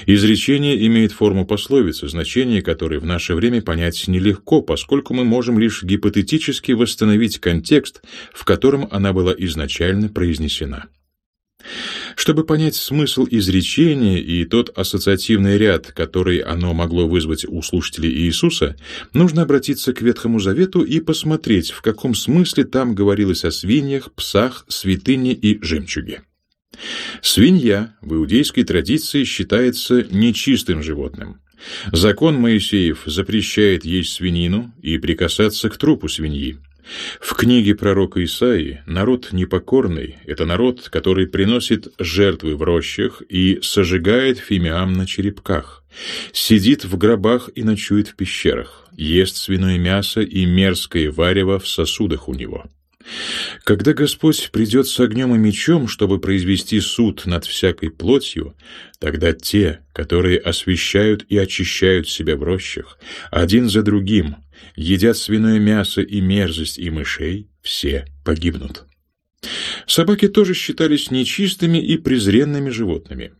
Изречение имеет форму пословицы, значение которой в наше время понять нелегко, поскольку мы можем лишь гипотетически восстановить контекст, в котором она была изначально произнесена. Чтобы понять смысл изречения и тот ассоциативный ряд, который оно могло вызвать у слушателей Иисуса, нужно обратиться к Ветхому Завету и посмотреть, в каком смысле там говорилось о свиньях, псах, святыне и жемчуге. Свинья в иудейской традиции считается нечистым животным. Закон Моисеев запрещает есть свинину и прикасаться к трупу свиньи. В книге пророка Исаии народ непокорный – это народ, который приносит жертвы в рощах и сожигает фимиам на черепках, сидит в гробах и ночует в пещерах, ест свиное мясо и мерзкое варево в сосудах у него. Когда Господь придет с огнем и мечом, чтобы произвести суд над всякой плотью, тогда те, которые освещают и очищают себя в рощах, один за другим, едят свиное мясо и мерзость и мышей, все погибнут. Собаки тоже считались нечистыми и презренными животными.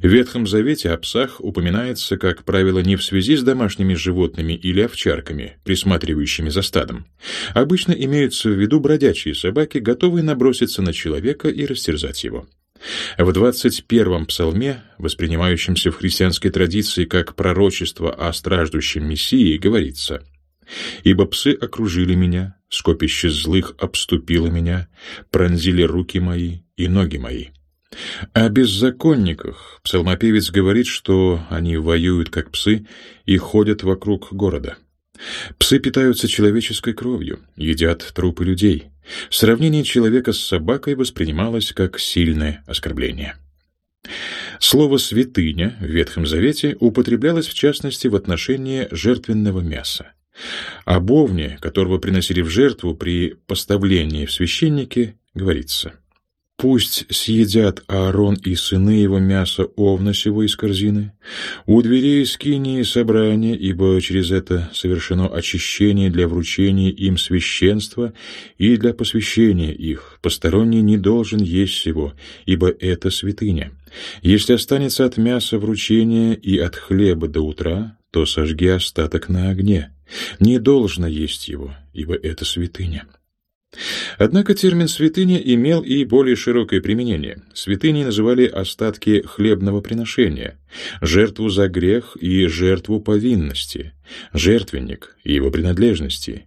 В Ветхом Завете о псах упоминается, как правило, не в связи с домашними животными или овчарками, присматривающими за стадом. Обычно имеются в виду бродячие собаки, готовые наброситься на человека и растерзать его. В 21-м псалме, воспринимающемся в христианской традиции как пророчество о страждущем Мессии, говорится «Ибо псы окружили меня, скопище злых обступило меня, пронзили руки мои и ноги мои». О беззаконниках псалмопевец говорит, что они воюют как псы и ходят вокруг города. Псы питаются человеческой кровью, едят трупы людей. Сравнение человека с собакой воспринималось как сильное оскорбление. Слово «святыня» в Ветхом Завете употреблялось в частности в отношении жертвенного мяса. О бовне, которого приносили в жертву при поставлении в священники, говорится – Пусть съедят Аарон и сыны его мясо овна сего из корзины, у дверей скинии собрания, ибо через это совершено очищение для вручения им священства и для посвящения их. Посторонний не должен есть сего, ибо это святыня. Если останется от мяса вручения и от хлеба до утра, то сожги остаток на огне. Не должно есть его, ибо это святыня. Однако термин «святыня» имел и более широкое применение. Святыней называли остатки хлебного приношения, жертву за грех и жертву повинности, жертвенник и его принадлежности,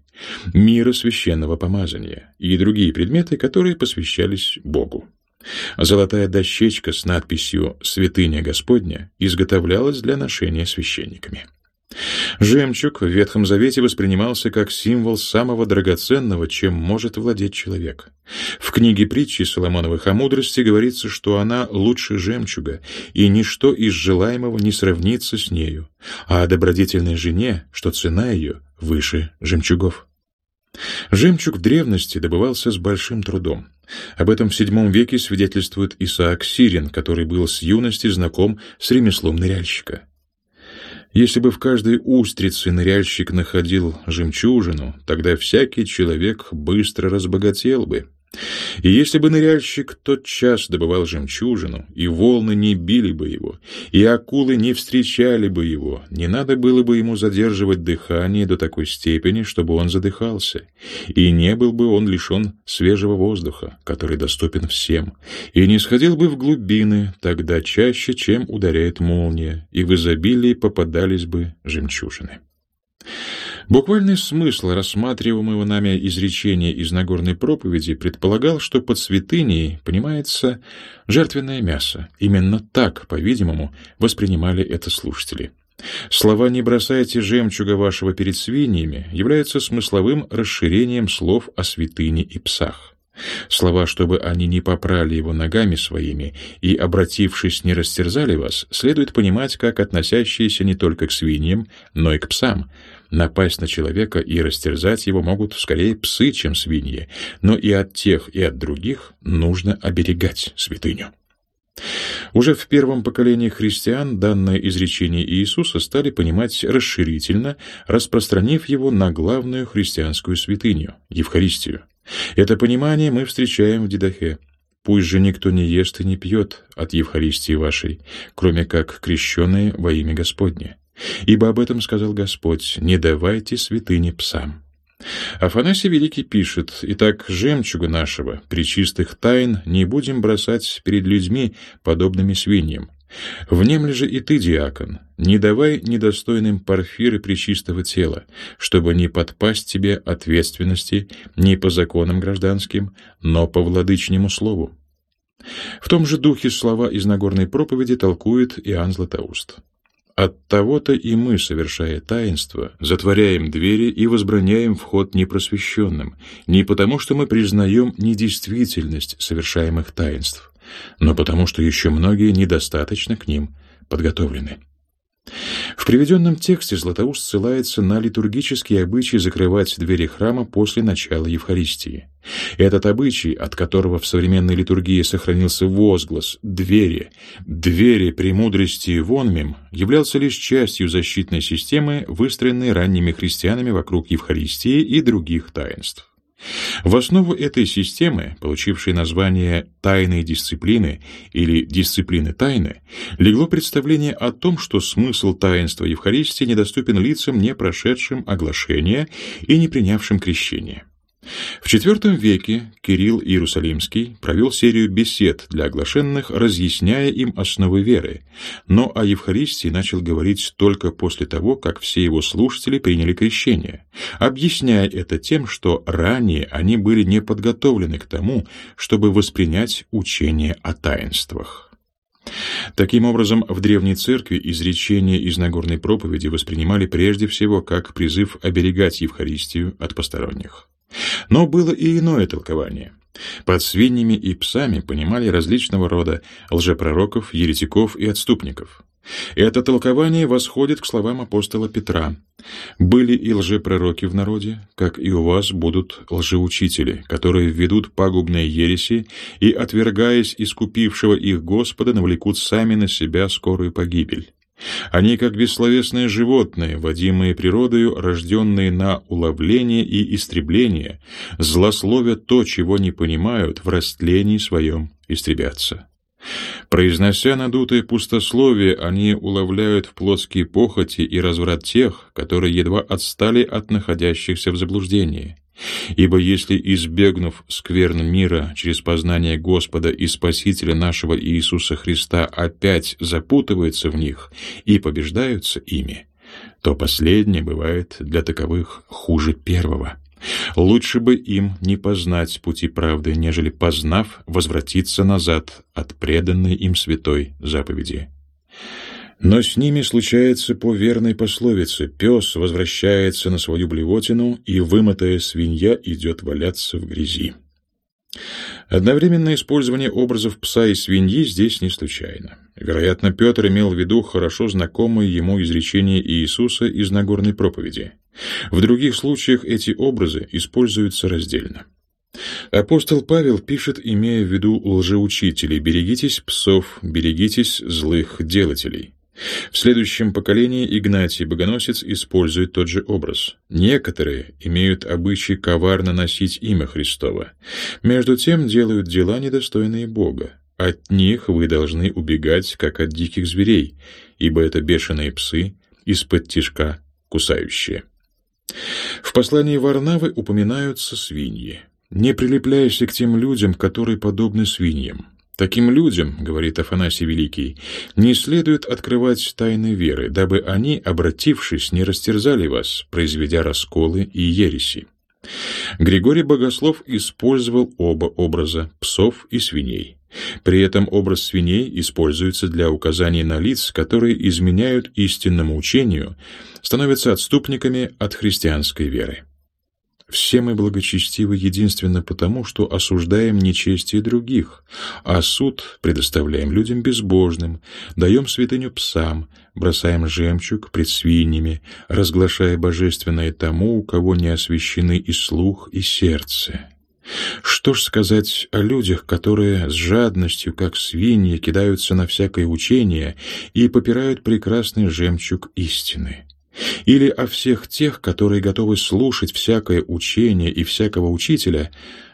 мира священного помазания и другие предметы, которые посвящались Богу. Золотая дощечка с надписью «Святыня Господня» изготовлялась для ношения священниками. Жемчуг в Ветхом Завете воспринимался как символ самого драгоценного, чем может владеть человек. В книге притчи Соломоновых о мудрости говорится, что она лучше жемчуга, и ничто из желаемого не сравнится с нею, а о добродетельной жене, что цена ее выше жемчугов. Жемчуг в древности добывался с большим трудом. Об этом в VII веке свидетельствует Исаак Сирин, который был с юности знаком с ремеслом ныряльщика. Если бы в каждой устрице ныряльщик находил жемчужину, тогда всякий человек быстро разбогател бы. И если бы ныряльщик тот час добывал жемчужину, и волны не били бы его, и акулы не встречали бы его, не надо было бы ему задерживать дыхание до такой степени, чтобы он задыхался, и не был бы он лишен свежего воздуха, который доступен всем, и не сходил бы в глубины тогда чаще, чем ударяет молния, и в изобилии попадались бы жемчужины. Буквальный смысл рассматриваемого нами изречения из Нагорной проповеди предполагал, что под святыней понимается жертвенное мясо. Именно так, по-видимому, воспринимали это слушатели. Слова «не бросайте жемчуга вашего перед свиньями» являются смысловым расширением слов о святыне и псах. Слова, чтобы они не попрали его ногами своими и, обратившись, не растерзали вас, следует понимать как относящиеся не только к свиньям, но и к псам — Напасть на человека и растерзать его могут скорее псы, чем свиньи, но и от тех, и от других нужно оберегать святыню. Уже в первом поколении христиан данное изречение Иисуса стали понимать расширительно, распространив его на главную христианскую святыню — Евхаристию. Это понимание мы встречаем в Дидахе. «Пусть же никто не ест и не пьет от Евхаристии вашей, кроме как крещенные во имя Господне». Ибо об этом сказал Господь, не давайте святыни псам. Афанасий Великий пишет, «Итак, жемчуга нашего, причистых тайн, не будем бросать перед людьми, подобными свиньям. Внемли же и ты, диакон, не давай недостойным парфиры причистого тела, чтобы не подпасть тебе ответственности не по законам гражданским, но по владычнему слову». В том же духе слова из Нагорной проповеди толкует Иоанн Златоуст. От того-то и мы, совершая таинство, затворяем двери и возбраняем вход непросвещенным, не потому что мы признаем недействительность совершаемых таинств, но потому что еще многие недостаточно к ним подготовлены. В приведенном тексте Златоуст ссылается на литургический обычай закрывать двери храма после начала Евхаристии. Этот обычай, от которого в современной литургии сохранился возглас «двери», «двери премудрости вонмим», являлся лишь частью защитной системы, выстроенной ранними христианами вокруг Евхаристии и других таинств. В основу этой системы, получившей название «тайной дисциплины» или «дисциплины тайны», легло представление о том, что смысл таинства Евхаристии недоступен лицам, не прошедшим оглашение и не принявшим крещение. В IV веке Кирилл Иерусалимский провел серию бесед для оглашенных, разъясняя им основы веры, но о Евхаристии начал говорить только после того, как все его слушатели приняли крещение, объясняя это тем, что ранее они были не подготовлены к тому, чтобы воспринять учение о таинствах. Таким образом, в Древней Церкви изречения из Нагорной проповеди воспринимали прежде всего как призыв оберегать Евхаристию от посторонних. Но было и иное толкование. Под свиньями и псами понимали различного рода лжепророков, еретиков и отступников. Это толкование восходит к словам апостола Петра. «Были и лжепророки в народе, как и у вас будут лжеучители, которые введут пагубные ереси и, отвергаясь искупившего их Господа, навлекут сами на себя скорую погибель». Они, как бессловесные животные, водимые природою, рожденные на уловление и истребление, злословят то, чего не понимают, в растлении своем истребятся. Произнося надутое пустословие, они уловляют в плоские похоти и разврат тех, которые едва отстали от находящихся в заблуждении. Ибо если, избегнув скверн мира через познание Господа и Спасителя нашего Иисуса Христа, опять запутываются в них и побеждаются ими, то последнее бывает для таковых хуже первого. Лучше бы им не познать пути правды, нежели, познав, возвратиться назад от преданной им святой заповеди. Но с ними случается по верной пословице «пес возвращается на свою блевотину, и вымытая свинья идет валяться в грязи». Одновременное использование образов пса и свиньи здесь не случайно. Вероятно, Петр имел в виду хорошо знакомое ему изречение Иисуса из Нагорной проповеди. В других случаях эти образы используются раздельно. Апостол Павел пишет, имея в виду лжеучителей, «Берегитесь псов, берегитесь злых делателей». В следующем поколении Игнатий Богоносец использует тот же образ. Некоторые имеют обычай коварно носить имя Христово. Между тем делают дела, недостойные Бога. От них вы должны убегать, как от диких зверей, ибо это бешеные псы, из-под тишка кусающие. В послании Варнавы упоминаются свиньи. «Не прилепляйся к тем людям, которые подобны свиньям». Таким людям, говорит Афанасий Великий, не следует открывать тайны веры, дабы они, обратившись, не растерзали вас, произведя расколы и ереси. Григорий Богослов использовал оба образа псов и свиней. При этом образ свиней используется для указания на лиц, которые изменяют истинному учению, становятся отступниками от христианской веры. Все мы благочестивы единственно потому, что осуждаем нечестие других, а суд предоставляем людям безбожным, даем святыню псам, бросаем жемчуг пред свиньями, разглашая божественное тому, у кого не освящены и слух, и сердце. Что ж сказать о людях, которые с жадностью, как свиньи, кидаются на всякое учение и попирают прекрасный жемчуг истины? Или о всех тех, которые готовы слушать всякое учение и всякого учителя,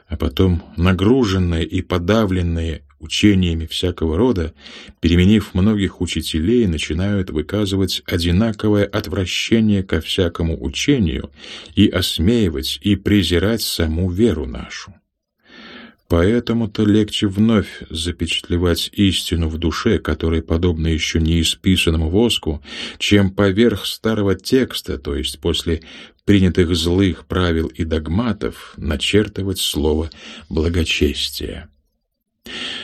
а потом, нагруженные и подавленные учениями всякого рода, переменив многих учителей, начинают выказывать одинаковое отвращение ко всякому учению и осмеивать и презирать саму веру нашу. Поэтому-то легче вновь запечатлевать истину в душе, которая подобна еще не исписанному воску, чем поверх старого текста, то есть после принятых злых правил и догматов, начертывать слово благочестие.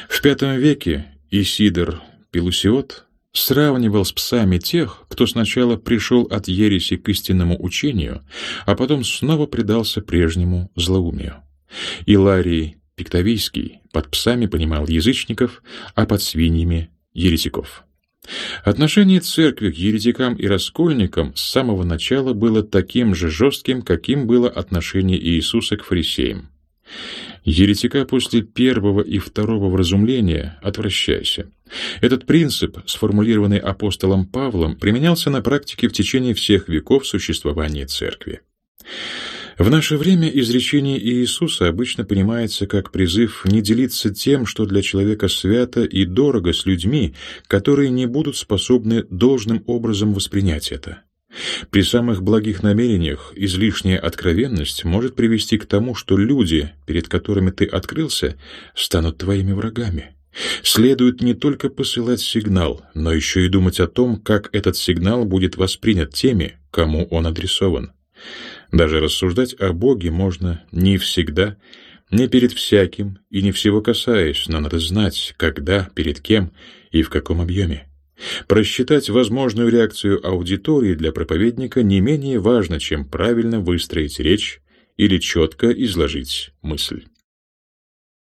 В V веке Исидор Пелусиот сравнивал с псами тех, кто сначала пришел от ереси к истинному учению, а потом снова предался прежнему злоумию. Иларий Пиктовийский под псами понимал язычников, а под свиньями — еретиков. Отношение церкви к еретикам и раскольникам с самого начала было таким же жестким, каким было отношение Иисуса к фарисеям. Еретика после первого и второго вразумления отвращайся. Этот принцип, сформулированный апостолом Павлом, применялся на практике в течение всех веков существования церкви. В наше время изречение Иисуса обычно понимается как призыв не делиться тем, что для человека свято и дорого с людьми, которые не будут способны должным образом воспринять это. При самых благих намерениях излишняя откровенность может привести к тому, что люди, перед которыми ты открылся, станут твоими врагами. Следует не только посылать сигнал, но еще и думать о том, как этот сигнал будет воспринят теми, кому он адресован. Даже рассуждать о Боге можно не всегда, не перед всяким и не всего касаясь, но надо знать, когда, перед кем и в каком объеме. Просчитать возможную реакцию аудитории для проповедника не менее важно, чем правильно выстроить речь или четко изложить мысль.